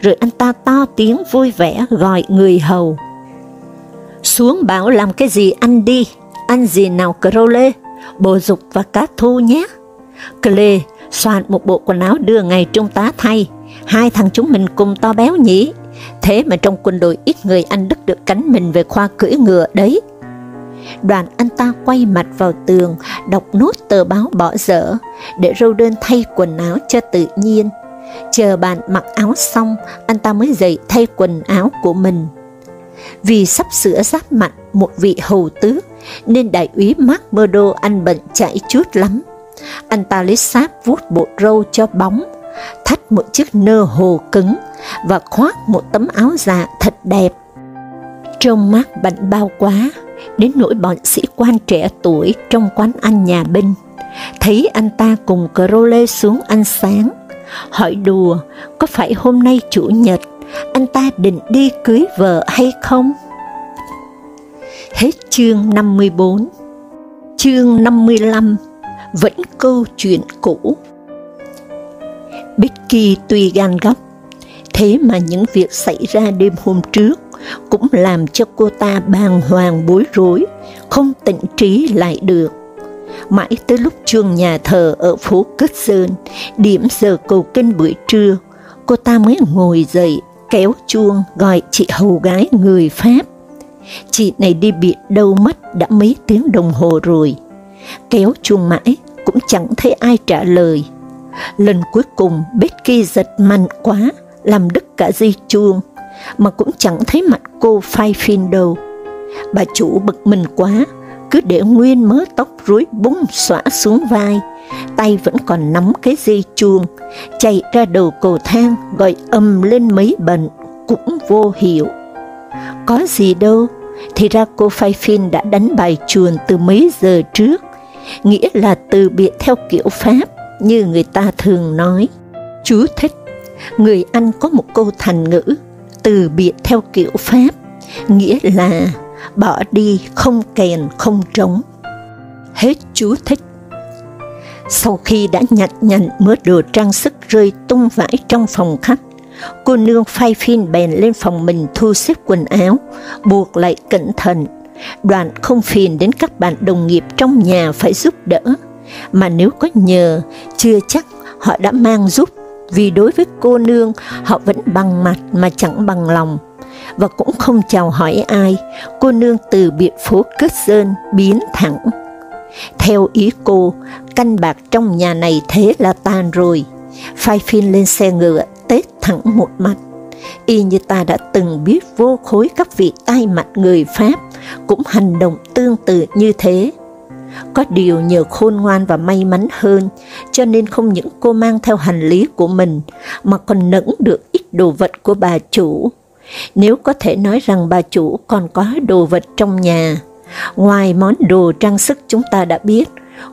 rồi anh ta to tiếng vui vẻ gọi người hầu. Xuống bảo làm cái gì ăn đi, ăn gì nào Crowley, bồ dục và cá thu nhé. Clay soạn một bộ quần áo đưa ngày trung tá thay, hai thằng chúng mình cùng to béo nhỉ, thế mà trong quân đội ít người anh Đức được cánh mình về khoa cưỡi ngựa đấy. Đoàn anh ta quay mặt vào tường, đọc nốt tờ báo bỏ dở, để râu đơn thay quần áo cho tự nhiên. Chờ bạn mặc áo xong, anh ta mới dậy thay quần áo của mình. Vì sắp sửa giáp mặt một vị hầu tước, nên đại úy Mark Murdo anh bận chạy chút lắm. Anh ta lấy sáp vuốt bộ râu cho bóng, thắt một chiếc nơ hồ cứng và khoác một tấm áo dạ thật đẹp. Trông mắt bận bao quá, đến nỗi bọn sĩ quan trẻ tuổi trong quán ăn nhà binh, thấy anh ta cùng cờ rô lê xuống ăn sáng, hỏi đùa có phải hôm nay chủ nhật anh ta định đi cưới vợ hay không? Hết chương 54 Chương 55 Vẫn câu chuyện cũ Becky tuy gan góc, thế mà những việc xảy ra đêm hôm trước cũng làm cho cô ta bàng hoàng bối rối, không tỉnh trí lại được. Mãi tới lúc chuông nhà thờ ở phố Cất Sơn, điểm giờ cầu kinh buổi trưa, cô ta mới ngồi dậy, kéo chuông gọi chị hầu gái người Pháp. Chị này đi biệt đâu mất đã mấy tiếng đồng hồ rồi. Kéo chuông mãi, cũng chẳng thấy ai trả lời. Lần cuối cùng Becky giật mạnh quá, làm đứt cả dây chuông, mà cũng chẳng thấy mặt cô phai phin đâu. Bà chủ bực mình quá, cứ để nguyên mớ tóc rối bung xõa xuống vai, tay vẫn còn nắm cái dây chuông, chạy ra đầu cầu thang gọi âm lên mấy bận, cũng vô hiệu. Có gì đâu, thì ra cô Phai Phin đã đánh bài chuồn từ mấy giờ trước, nghĩa là từ biệt theo kiểu Pháp, như người ta thường nói. Chú thích, người Anh có một câu thành ngữ, từ biệt theo kiểu Pháp, nghĩa là bỏ đi không kèn không trống. Hết chú thích. Sau khi đã nhặt nhạnh mớ đồ trang sức rơi tung vãi trong phòng khách, cô nương phai phin bèn lên phòng mình thu xếp quần áo, buộc lại cẩn thận, đoạn không phiền đến các bạn đồng nghiệp trong nhà phải giúp đỡ, mà nếu có nhờ, chưa chắc họ đã mang giúp, vì đối với cô nương họ vẫn bằng mặt mà chẳng bằng lòng và cũng không chào hỏi ai, cô nương từ biệt phố Cất Sơn biến thẳng. Theo ý cô, canh bạc trong nhà này thế là tan rồi. Phai phiên lên xe ngựa, tết thẳng một mặt. Y như ta đã từng biết vô khối các vị tai mặt người Pháp cũng hành động tương tự như thế. Có điều nhờ khôn ngoan và may mắn hơn, cho nên không những cô mang theo hành lý của mình, mà còn nẫn được ít đồ vật của bà chủ. Nếu có thể nói rằng bà chủ còn có đồ vật trong nhà, ngoài món đồ trang sức chúng ta đã biết,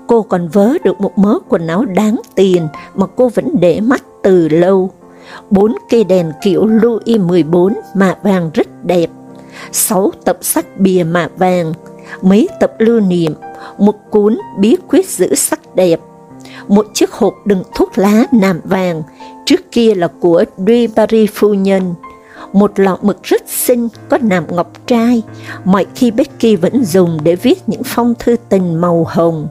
cô còn vớ được một mớ quần áo đáng tiền mà cô vẫn để mắt từ lâu. Bốn cây đèn kiểu Louis XIV mạ vàng rất đẹp, sáu tập sách bìa mạ vàng, mấy tập lưu niệm, một cuốn bí quyết giữ sắc đẹp, một chiếc hộp đựng thuốc lá nạm vàng, trước kia là của Duy Paris phu nhân, một lọ mực rất xinh có nạm ngọc trai, mọi khi Becky vẫn dùng để viết những phong thư tình màu hồng.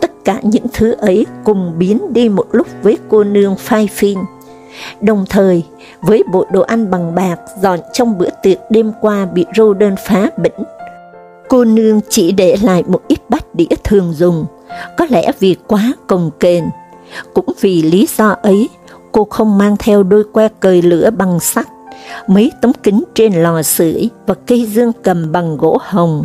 Tất cả những thứ ấy cùng biến đi một lúc với cô nương phai phin. Đồng thời, với bộ đồ ăn bằng bạc dọn trong bữa tiệc đêm qua bị Roden phá bỉnh, cô nương chỉ để lại một ít bát đĩa thường dùng, có lẽ vì quá cồng kềnh. Cũng vì lý do ấy, cô không mang theo đôi que cời lửa bằng sắt, mấy tấm kính trên lò sưởi và cây dương cầm bằng gỗ hồng.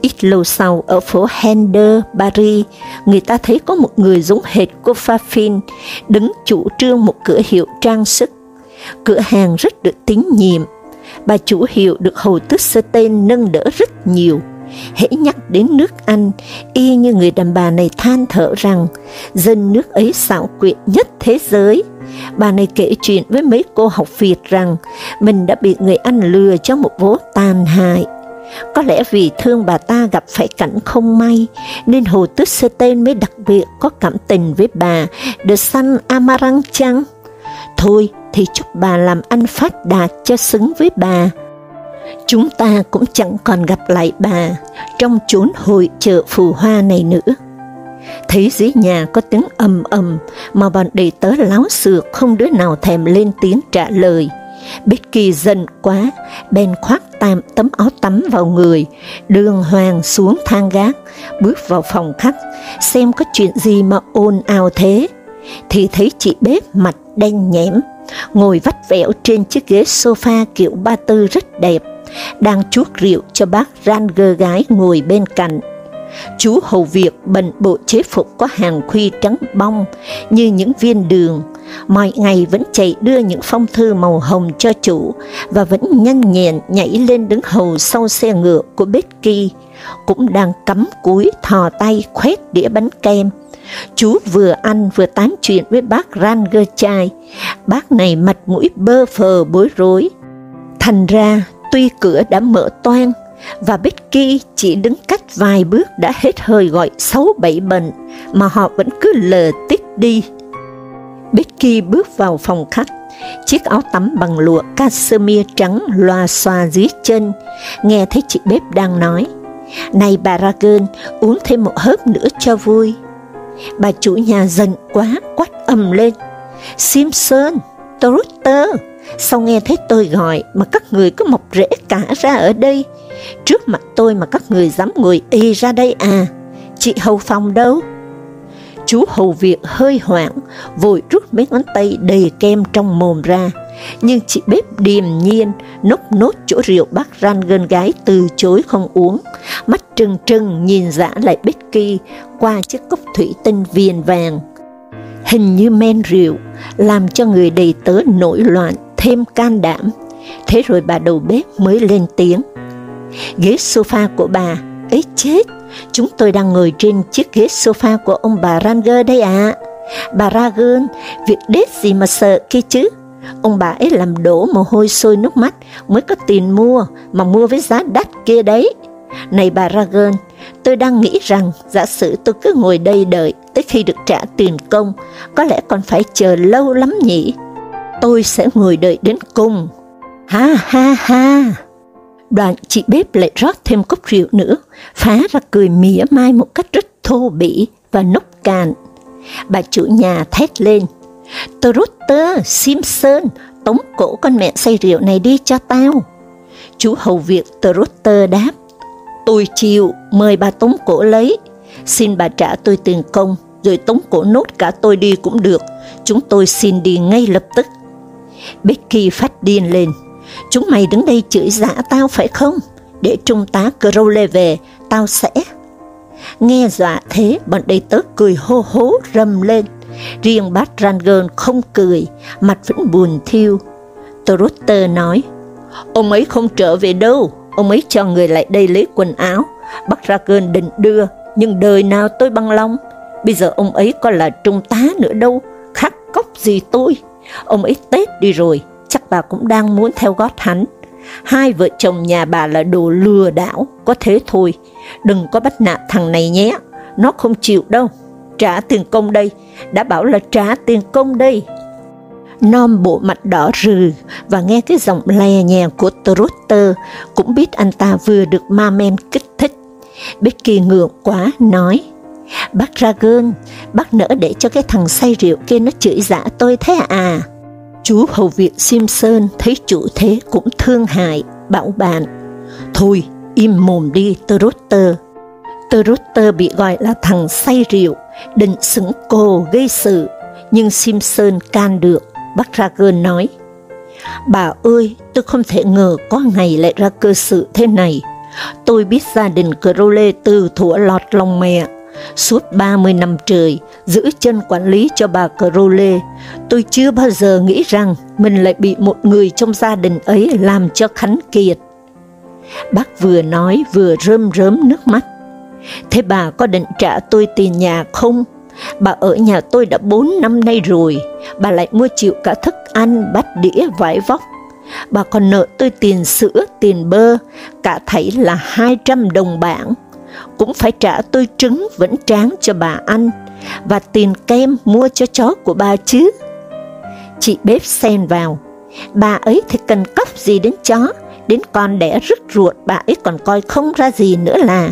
Ít lâu sau, ở phố Hender, Paris, người ta thấy có một người giống hệt cô Fafin đứng chủ trương một cửa hiệu trang sức. Cửa hàng rất được tín nhiệm. Bà chủ hiệu được hầu tước sơ tên nâng đỡ rất nhiều. Hãy nhắc đến nước Anh, y như người đàn bà này than thở rằng dân nước ấy xảo quyệt nhất thế giới. Bà này kể chuyện với mấy cô học Việt rằng mình đã bị người Anh lừa cho một vố tàn hại. Có lẽ vì thương bà ta gặp phải cảnh không may, nên Hồ Tước Sơ Tên mới đặc biệt có cảm tình với bà được săn Amarang chăng? Thôi thì chúc bà làm ăn phát đạt cho xứng với bà. Chúng ta cũng chẳng còn gặp lại bà trong chốn hội chợ phù hoa này nữa. Thấy dưới nhà có tiếng ầm ầm mà bọn đầy tớ láo xược không đứa nào thèm lên tiếng trả lời. Becky giận quá, bèn khoác tạm tấm áo tắm vào người, đường hoàng xuống thang gác, bước vào phòng khách, xem có chuyện gì mà ồn ào thế. Thì thấy chị bếp mặt đen nhẽm, ngồi vắt vẻo trên chiếc ghế sofa kiểu ba tư rất đẹp, đang chuốc rượu cho bác Ranger gái ngồi bên cạnh. Chú hầu việc bận bộ chế phục có hàng khuy trắng bong như những viên đường, mọi ngày vẫn chạy đưa những phong thư màu hồng cho chủ và vẫn nhanh nhẹn nhảy lên đứng hầu sau xe ngựa của Becky, cũng đang cắm cúi thò tay khoét đĩa bánh kem. Chú vừa ăn vừa tán chuyện với bác Ranger trai, bác này mặt mũi bơ phờ bối rối. Thành ra, tuy cửa đã mở toang, và Becky chỉ đứng cách vài bước đã hết hơi gọi sáu bảy bệnh, mà họ vẫn cứ lờ tít đi. Becky bước vào phòng khách, chiếc áo tắm bằng lụa cashmere trắng loa xoa dưới chân, nghe thấy chị bếp đang nói, Này bà Ragan, uống thêm một hớp nữa cho vui. Bà chủ nhà giận quá, quát ầm lên, Simpson, Trotter, sao nghe thấy tôi gọi mà các người cứ mọc rễ cả ra ở đây? Trước mặt tôi mà các người dám ngồi y ra đây à? Chị hầu phòng đâu? Chú hầu việc hơi hoảng, vội rút mấy ngón tay đầy kem trong mồm ra. Nhưng chị bếp điềm nhiên, nốc nốt chỗ rượu bác ran gân gái từ chối không uống, mắt trừng trừng nhìn dã lại Becky qua chiếc cốc thủy tinh viền vàng. Hình như men rượu, làm cho người đầy tớ nổi loạn, thêm can đảm. Thế rồi bà đầu bếp mới lên tiếng. Ghế sofa của bà, ấy chết, chúng tôi đang ngồi trên chiếc ghế sofa của ông bà Ranger đây ạ. À. Bà Ragan, việc đết gì mà sợ kia chứ? Ông bà ấy làm đổ mồ hôi sôi nước mắt mới có tiền mua, mà mua với giá đắt kia đấy. Này bà Ragan, tôi đang nghĩ rằng giả sử tôi cứ ngồi đây đợi tới khi được trả tiền công, có lẽ còn phải chờ lâu lắm nhỉ? Tôi sẽ ngồi đợi đến cùng. Ha ha ha! Đoạn chị bếp lại rót thêm cốc rượu nữa, phá ra cười mỉa mai một cách rất thô bỉ và nốc cạn. Bà chủ nhà thét lên, Trotter, Simpson, tống cổ con mẹ say rượu này đi cho tao. Chú hầu việc Trotter đáp, tôi chịu, mời bà tống cổ lấy, xin bà trả tôi tiền công, rồi tống cổ nốt cả tôi đi cũng được, chúng tôi xin đi ngay lập tức. Becky phát điên lên, chúng mày đứng đây chửi giã tao phải không? Để trung tá Crowley về, tao sẽ... Nghe dọa thế, bọn đầy tớ cười hô hố rầm lên. Riêng bác Rangon không cười, mặt vẫn buồn thiêu. Trotter nói, ông ấy không trở về đâu, ông ấy cho người lại đây lấy quần áo. Bác Rangon định đưa, nhưng đời nào tôi băng lòng. Bây giờ ông ấy có là trung tá nữa đâu, khắc cốc gì tôi. Ông ấy Tết đi rồi, chắc bà cũng đang muốn theo gót hắn. Hai vợ chồng nhà bà là đồ lừa đảo, có thế thôi. Đừng có bắt nạt thằng này nhé, nó không chịu đâu. Trả tiền công đây, đã bảo là trả tiền công đây. Nom bộ mặt đỏ rừ và nghe cái giọng lè nhẹ của Trotter cũng biết anh ta vừa được ma men kích thích. Becky ngượng quá, nói, Bác ra gương, bác nỡ để cho cái thằng say rượu kia nó chửi giả tôi thế à? Chú hầu viện Simpson thấy chủ thế cũng thương hại, bảo bạn, Thôi, im mồm đi, Trotter. Trotter bị gọi là thằng say rượu, định xứng cô gây sự, nhưng Simpson can được, bác Rager nói, Bà ơi, tôi không thể ngờ có ngày lại ra cơ sự thế này. Tôi biết gia đình Crowley từ thủa lọt lòng mẹ, Suốt 30 năm trời, giữ chân quản lý cho bà Crowley, tôi chưa bao giờ nghĩ rằng mình lại bị một người trong gia đình ấy làm cho khánh kiệt. Bác vừa nói vừa rơm rớm nước mắt. Thế bà có định trả tôi tiền nhà không? Bà ở nhà tôi đã 4 năm nay rồi, bà lại mua chịu cả thức ăn, bát đĩa, vải vóc. Bà còn nợ tôi tiền sữa, tiền bơ, cả thảy là 200 đồng bảng cũng phải trả tôi trứng vẫn tráng cho bà ăn, và tiền kem mua cho chó của bà chứ. Chị bếp xen vào, bà ấy thì cần cấp gì đến chó, đến con đẻ rứt ruột bà ấy còn coi không ra gì nữa là,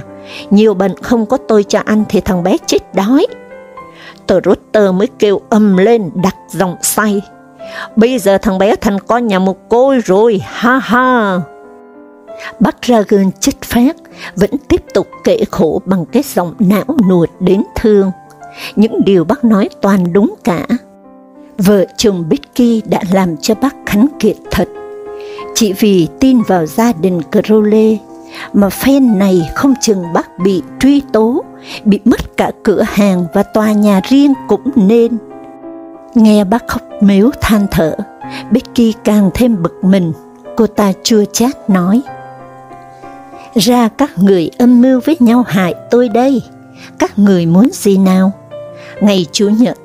nhiều bệnh không có tôi cho ăn thì thằng bé chết đói. Tờ Trotter mới kêu âm lên đặt giọng say. Bây giờ thằng bé thành con nhà một côi rồi, ha ha. Bác Dragon chích phát, vẫn tiếp tục kể khổ bằng cái giọng não nuột đến thương. Những điều bác nói toàn đúng cả. Vợ chồng Bicky đã làm cho bác khánh kiệt thật. Chỉ vì tin vào gia đình Crowley, mà phen này không chừng bác bị truy tố, bị mất cả cửa hàng và tòa nhà riêng cũng nên. Nghe bác khóc mếu than thở, Becky càng thêm bực mình, cô ta chua chát nói, ra các người âm mưu với nhau hại tôi đây, các người muốn gì nào? Ngày Chủ nhật,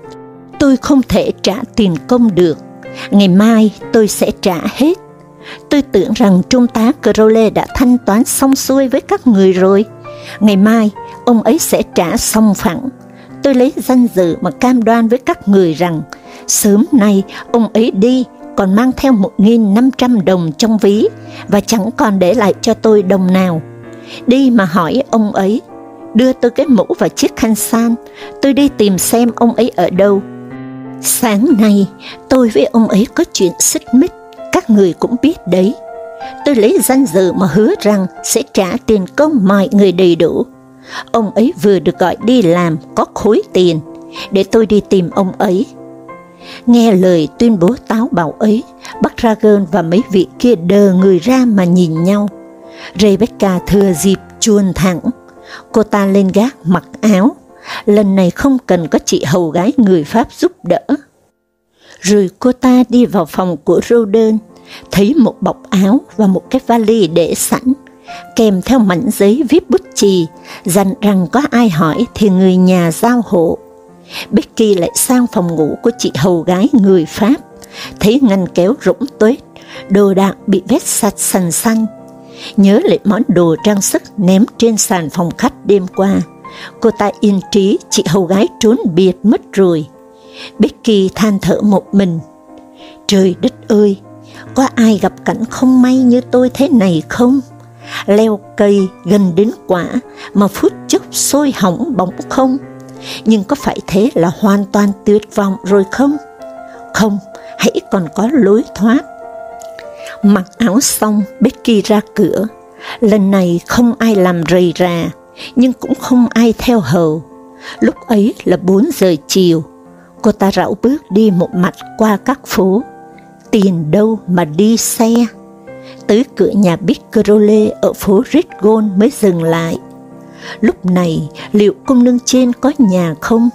tôi không thể trả tiền công được, ngày mai tôi sẽ trả hết. Tôi tưởng rằng trung tá Crowley đã thanh toán xong xuôi với các người rồi. Ngày mai, ông ấy sẽ trả xong phẳng. Tôi lấy danh dự mà cam đoan với các người rằng, sớm nay ông ấy đi còn mang theo 1.500 đồng trong ví và chẳng còn để lại cho tôi đồng nào. Đi mà hỏi ông ấy, đưa tôi cái mũ và chiếc khăn san, tôi đi tìm xem ông ấy ở đâu. Sáng nay, tôi với ông ấy có chuyện xích mích, các người cũng biết đấy. Tôi lấy danh dự mà hứa rằng sẽ trả tiền công mọi người đầy đủ. Ông ấy vừa được gọi đi làm có khối tiền, để tôi đi tìm ông ấy. Nghe lời tuyên bố táo bạo ấy, bác Dragon và mấy vị kia đờ người ra mà nhìn nhau. Rebecca thừa dịp chuồn thẳng. Cô ta lên gác mặc áo. Lần này không cần có chị hầu gái người Pháp giúp đỡ. Rồi cô ta đi vào phòng của Roden, thấy một bọc áo và một cái vali để sẵn, kèm theo mảnh giấy viết bút chì, dặn rằng có ai hỏi thì người nhà giao hộ. Becky lại sang phòng ngủ của chị hầu gái người Pháp, thấy ngăn kéo rỗng tuếch, đồ đạc bị vết sạch sành xanh. Nhớ lại món đồ trang sức ném trên sàn phòng khách đêm qua, cô ta yên trí chị hầu gái trốn biệt mất rồi. Becky than thở một mình. Trời đất ơi, có ai gặp cảnh không may như tôi thế này không? Leo cây gần đến quả mà phút chốc sôi hỏng bóng không? Nhưng có phải thế là hoàn toàn tuyệt vọng rồi không? Không, hãy còn có lối thoát. Mặc áo xong, Becky ra cửa. Lần này không ai làm rầy rà, nhưng cũng không ai theo hầu. Lúc ấy là 4 giờ chiều, cô ta rảo bước đi một mặt qua các phố. Tiền đâu mà đi xe? Tới cửa nhà Bicrole ở phố Ritgon mới dừng lại. Lúc này, liệu công nương trên có nhà không?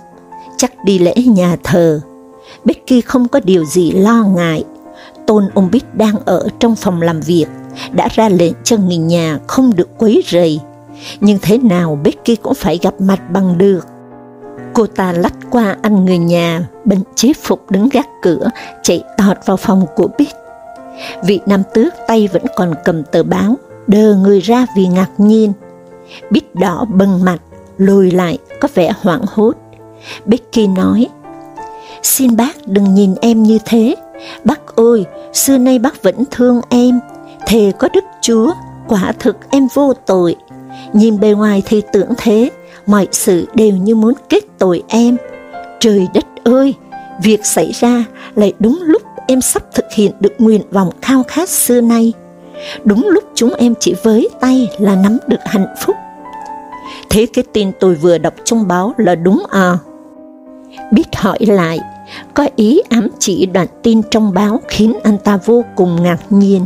Chắc đi lễ nhà thờ. Becky không có điều gì lo ngại. Tôn ông Bích đang ở trong phòng làm việc, đã ra lệnh cho người nhà không được quấy rầy. Nhưng thế nào Becky cũng phải gặp mặt bằng được. Cô ta lách qua anh người nhà, bệnh chế phục đứng gác cửa, chạy tọt vào phòng của Bích. Vị nam tước tay vẫn còn cầm tờ báo, đờ người ra vì ngạc nhiên. Bít đỏ bừng mặt, lùi lại, có vẻ hoảng hốt. Becky nói, Xin bác đừng nhìn em như thế. Bác ơi, xưa nay bác vẫn thương em. Thề có Đức Chúa, quả thực em vô tội. Nhìn bề ngoài thì tưởng thế, mọi sự đều như muốn kết tội em. Trời đất ơi, việc xảy ra lại đúng lúc em sắp thực hiện được nguyện vọng khao khát xưa nay. Đúng lúc chúng em chỉ với tay là nắm được hạnh phúc. Thế cái tin tôi vừa đọc trong báo là đúng à? Biết hỏi lại, có ý ám chỉ đoạn tin trong báo khiến anh ta vô cùng ngạc nhiên.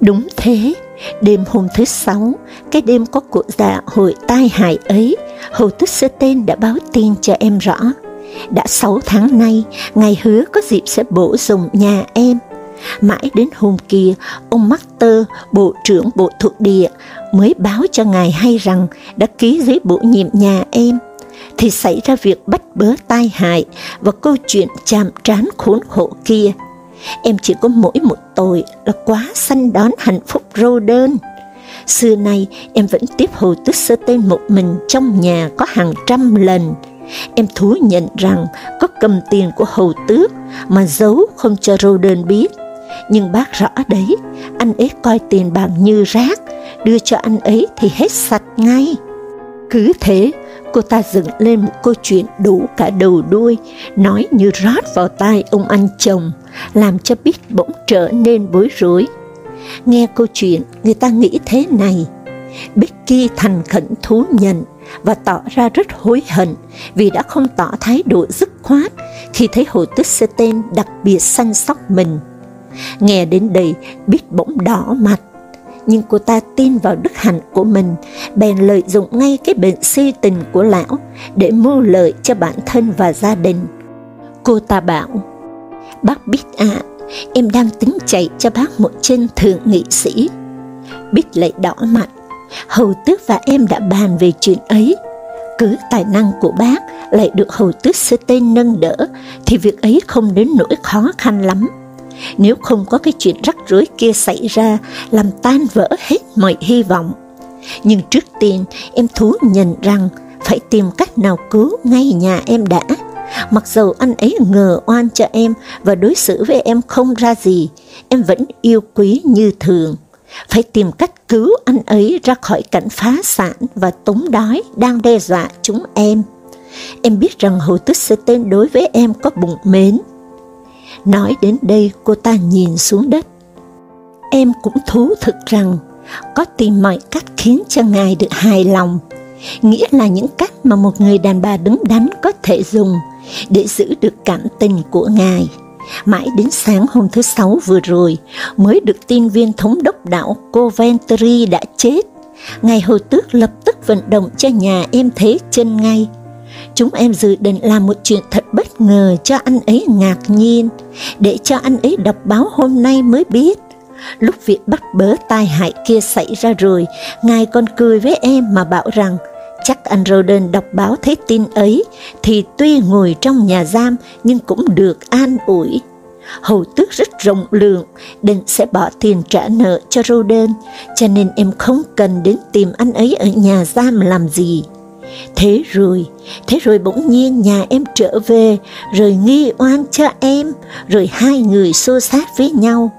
Đúng thế, đêm hôm thứ sáu, cái đêm có cuộc dạ hội tai hại ấy, Hầu Tức Sơ Tên đã báo tin cho em rõ. Đã sáu tháng nay, ngài hứa có dịp sẽ bổ sung nhà em, Mãi đến hôm kia, ông Master, Bộ trưởng Bộ Thuộc Địa, mới báo cho ngài hay rằng đã ký giấy bổ nhiệm nhà em, thì xảy ra việc bắt bớ tai hại và câu chuyện chạm trán khốn khổ kia. Em chỉ có mỗi một tội là quá săn đón hạnh phúc rô đơn. Xưa nay em vẫn tiếp hồ tức sơ tên một mình trong nhà có hàng trăm lần. Em thú nhận rằng có cầm tiền của hầu tước mà giấu không cho Roden biết nhưng bác rõ đấy, anh ấy coi tiền bạc như rác, đưa cho anh ấy thì hết sạch ngay. Cứ thế, cô ta dựng lên một câu chuyện đủ cả đầu đuôi, nói như rót vào tai ông anh chồng, làm cho biết bỗng trở nên bối rối. Nghe câu chuyện, người ta nghĩ thế này, Becky thành khẩn thú nhận và tỏ ra rất hối hận vì đã không tỏ thái độ dứt khoát khi thấy hồ tức sê tên đặc biệt săn sóc mình. Nghe đến đây, biết bỗng đỏ mặt, nhưng cô ta tin vào đức hạnh của mình, bèn lợi dụng ngay cái bệnh si tình của lão để mưu lợi cho bản thân và gia đình. Cô ta bảo, bác biết ạ, à, em đang tính chạy cho bác một chân thượng nghị sĩ. Bích lại đỏ mặt, hầu tước và em đã bàn về chuyện ấy. Cứ tài năng của bác lại được hầu tước sơ tên nâng đỡ, thì việc ấy không đến nỗi khó khăn lắm nếu không có cái chuyện rắc rối kia xảy ra, làm tan vỡ hết mọi hy vọng. Nhưng trước tiên, em thú nhận rằng phải tìm cách nào cứu ngay nhà em đã. Mặc dầu anh ấy ngờ oan cho em và đối xử với em không ra gì, em vẫn yêu quý như thường. Phải tìm cách cứu anh ấy ra khỏi cảnh phá sản và túng đói đang đe dọa chúng em. Em biết rằng Hồ Tức Sê Tên đối với em có bụng mến. Nói đến đây cô ta nhìn xuống đất. Em cũng thú thực rằng có tìm mọi cách khiến cho ngài được hài lòng, nghĩa là những cách mà một người đàn bà đứng đắn có thể dùng để giữ được cảm tình của ngài. Mãi đến sáng hôm thứ Sáu vừa rồi mới được tin viên thống đốc đảo Coventry đã chết. Ngài hồi Tước lập tức vận động cho nhà em thế chân ngay. Chúng em dự định làm một chuyện thật bất ngờ cho anh ấy ngạc nhiên, để cho anh ấy đọc báo hôm nay mới biết. Lúc việc bắt bớ tai hại kia xảy ra rồi, Ngài còn cười với em mà bảo rằng Chắc anh Roden đọc báo thấy tin ấy, thì tuy ngồi trong nhà giam nhưng cũng được an ủi. Hầu tước rất rộng lượng, định sẽ bỏ tiền trả nợ cho Roden, cho nên em không cần đến tìm anh ấy ở nhà giam làm gì. Thế rồi, thế rồi bỗng nhiên nhà em trở về, rồi nghi oan cho em, rồi hai người xô sát với nhau.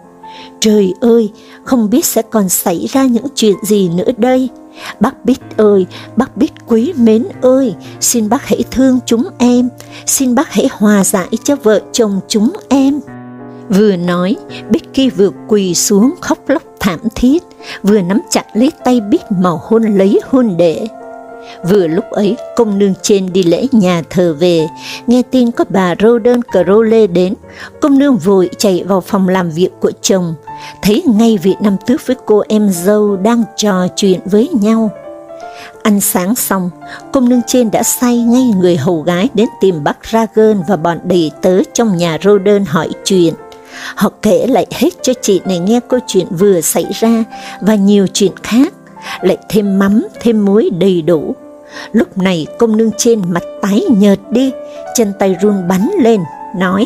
Trời ơi, không biết sẽ còn xảy ra những chuyện gì nữa đây. Bác bích ơi, bác bích quý mến ơi, xin bác hãy thương chúng em, xin bác hãy hòa giải cho vợ chồng chúng em. Vừa nói, Becky vừa quỳ xuống khóc lóc thảm thiết, vừa nắm chặt lấy tay bích màu hôn lấy hôn để. Vừa lúc ấy, công nương trên đi lễ nhà thờ về, nghe tin có bà Roden Crowley đến, công nương vội chạy vào phòng làm việc của chồng, thấy ngay vị năm tước với cô em dâu đang trò chuyện với nhau. Ăn sáng xong, công nương trên đã say ngay người hầu gái đến tìm bác Ragan và bọn đầy tớ trong nhà Roden hỏi chuyện. Họ kể lại hết cho chị này nghe câu chuyện vừa xảy ra và nhiều chuyện khác, lại thêm mắm, thêm muối đầy đủ. Lúc này công nương trên mặt tái nhợt đi, chân tay run bắn lên, nói,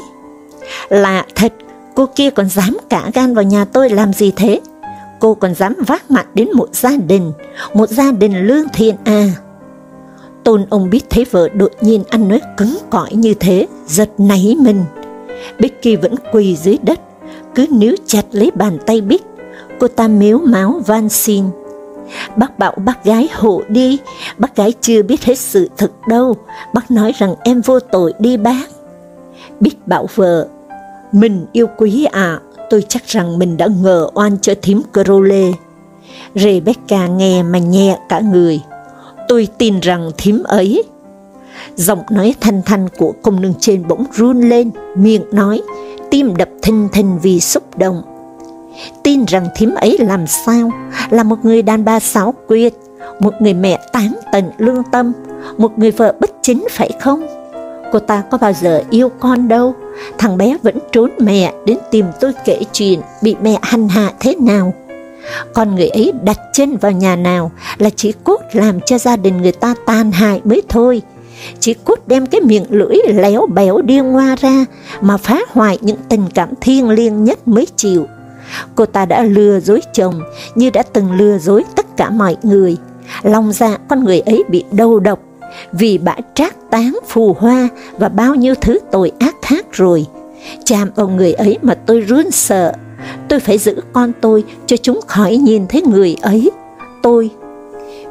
Lạ thật, cô kia còn dám cả gan vào nhà tôi làm gì thế? Cô còn dám vác mặt đến một gia đình, một gia đình lương thiện à. Tôn ông biết thấy vợ đột nhiên ăn nói cứng cỏi như thế, giật nảy mình. Becky vẫn quỳ dưới đất, cứ níu chặt lấy bàn tay Bích, cô ta miếu máu van xin. Bác bảo bác gái hộ đi, bác gái chưa biết hết sự thật đâu, bác nói rằng em vô tội đi bác. Bích bảo vợ, mình yêu quý à, tôi chắc rằng mình đã ngờ oan cho thím Crowley. Rebecca nghe mà nhẹ cả người. Tôi tin rằng thím ấy. Giọng nói thanh thanh của công nương trên bỗng run lên, miệng nói, tim đập thình thình vì xúc động. Tin rằng thím ấy làm sao, là một người đàn bà xáo quyệt, một người mẹ tán tận lương tâm, một người vợ bất chính phải không? Cô ta có bao giờ yêu con đâu, thằng bé vẫn trốn mẹ đến tìm tôi kể chuyện bị mẹ hành hạ thế nào. Con người ấy đặt chân vào nhà nào là chỉ cốt làm cho gia đình người ta tan hại mới thôi. Chỉ cốt đem cái miệng lưỡi léo béo điên hoa ra mà phá hoại những tình cảm thiêng liêng nhất mới chịu. Cô ta đã lừa dối chồng như đã từng lừa dối tất cả mọi người. Lòng dạ con người ấy bị đau độc vì bã trác tán phù hoa và bao nhiêu thứ tội ác khác rồi. Chạm vào người ấy mà tôi run sợ, tôi phải giữ con tôi cho chúng khỏi nhìn thấy người ấy. Tôi,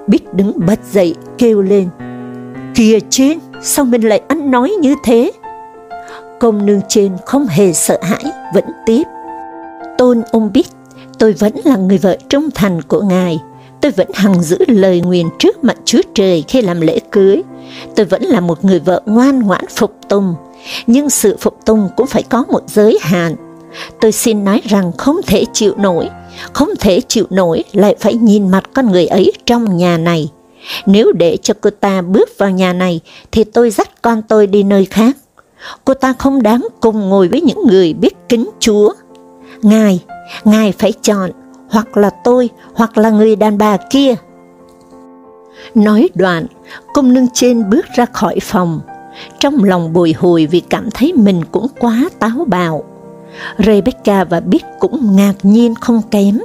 Bích đứng bật dậy kêu lên, kìa trên, sao mình lại ăn nói như thế? Công nương trên không hề sợ hãi, vẫn tiếp. Tôn ông biết tôi vẫn là người vợ trung thành của ngài, tôi vẫn hằng giữ lời nguyền trước mặt Chúa Trời khi làm lễ cưới. Tôi vẫn là một người vợ ngoan ngoãn phục tùng, nhưng sự phục tùng cũng phải có một giới hạn. Tôi xin nói rằng không thể chịu nổi, không thể chịu nổi lại phải nhìn mặt con người ấy trong nhà này. Nếu để cho cô ta bước vào nhà này, thì tôi dắt con tôi đi nơi khác. Cô ta không đáng cùng ngồi với những người biết kính Chúa. Ngài, Ngài phải chọn hoặc là tôi, hoặc là người đàn bà kia. Nói đoạn, công nương trên bước ra khỏi phòng, trong lòng bồi hồi vì cảm thấy mình cũng quá táo bạo. Rebecca và Bích cũng ngạc nhiên không kém.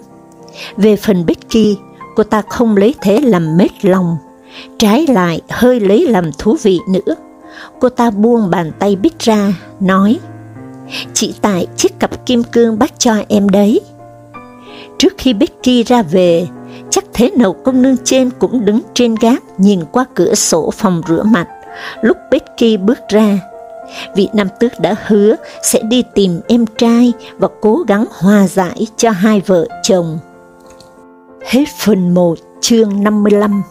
Về phần Becky, cô ta không lấy thế làm mết lòng, trái lại hơi lấy làm thú vị nữa. Cô ta buông bàn tay Bích ra, nói, Chị tại chiếc cặp kim cương bác cho em đấy. Trước khi Becky ra về, chắc thế nào công nương trên cũng đứng trên gác nhìn qua cửa sổ phòng rửa mặt. Lúc Becky bước ra, vị nam tước đã hứa sẽ đi tìm em trai và cố gắng hòa giải cho hai vợ chồng. Hết phần 1 chương 55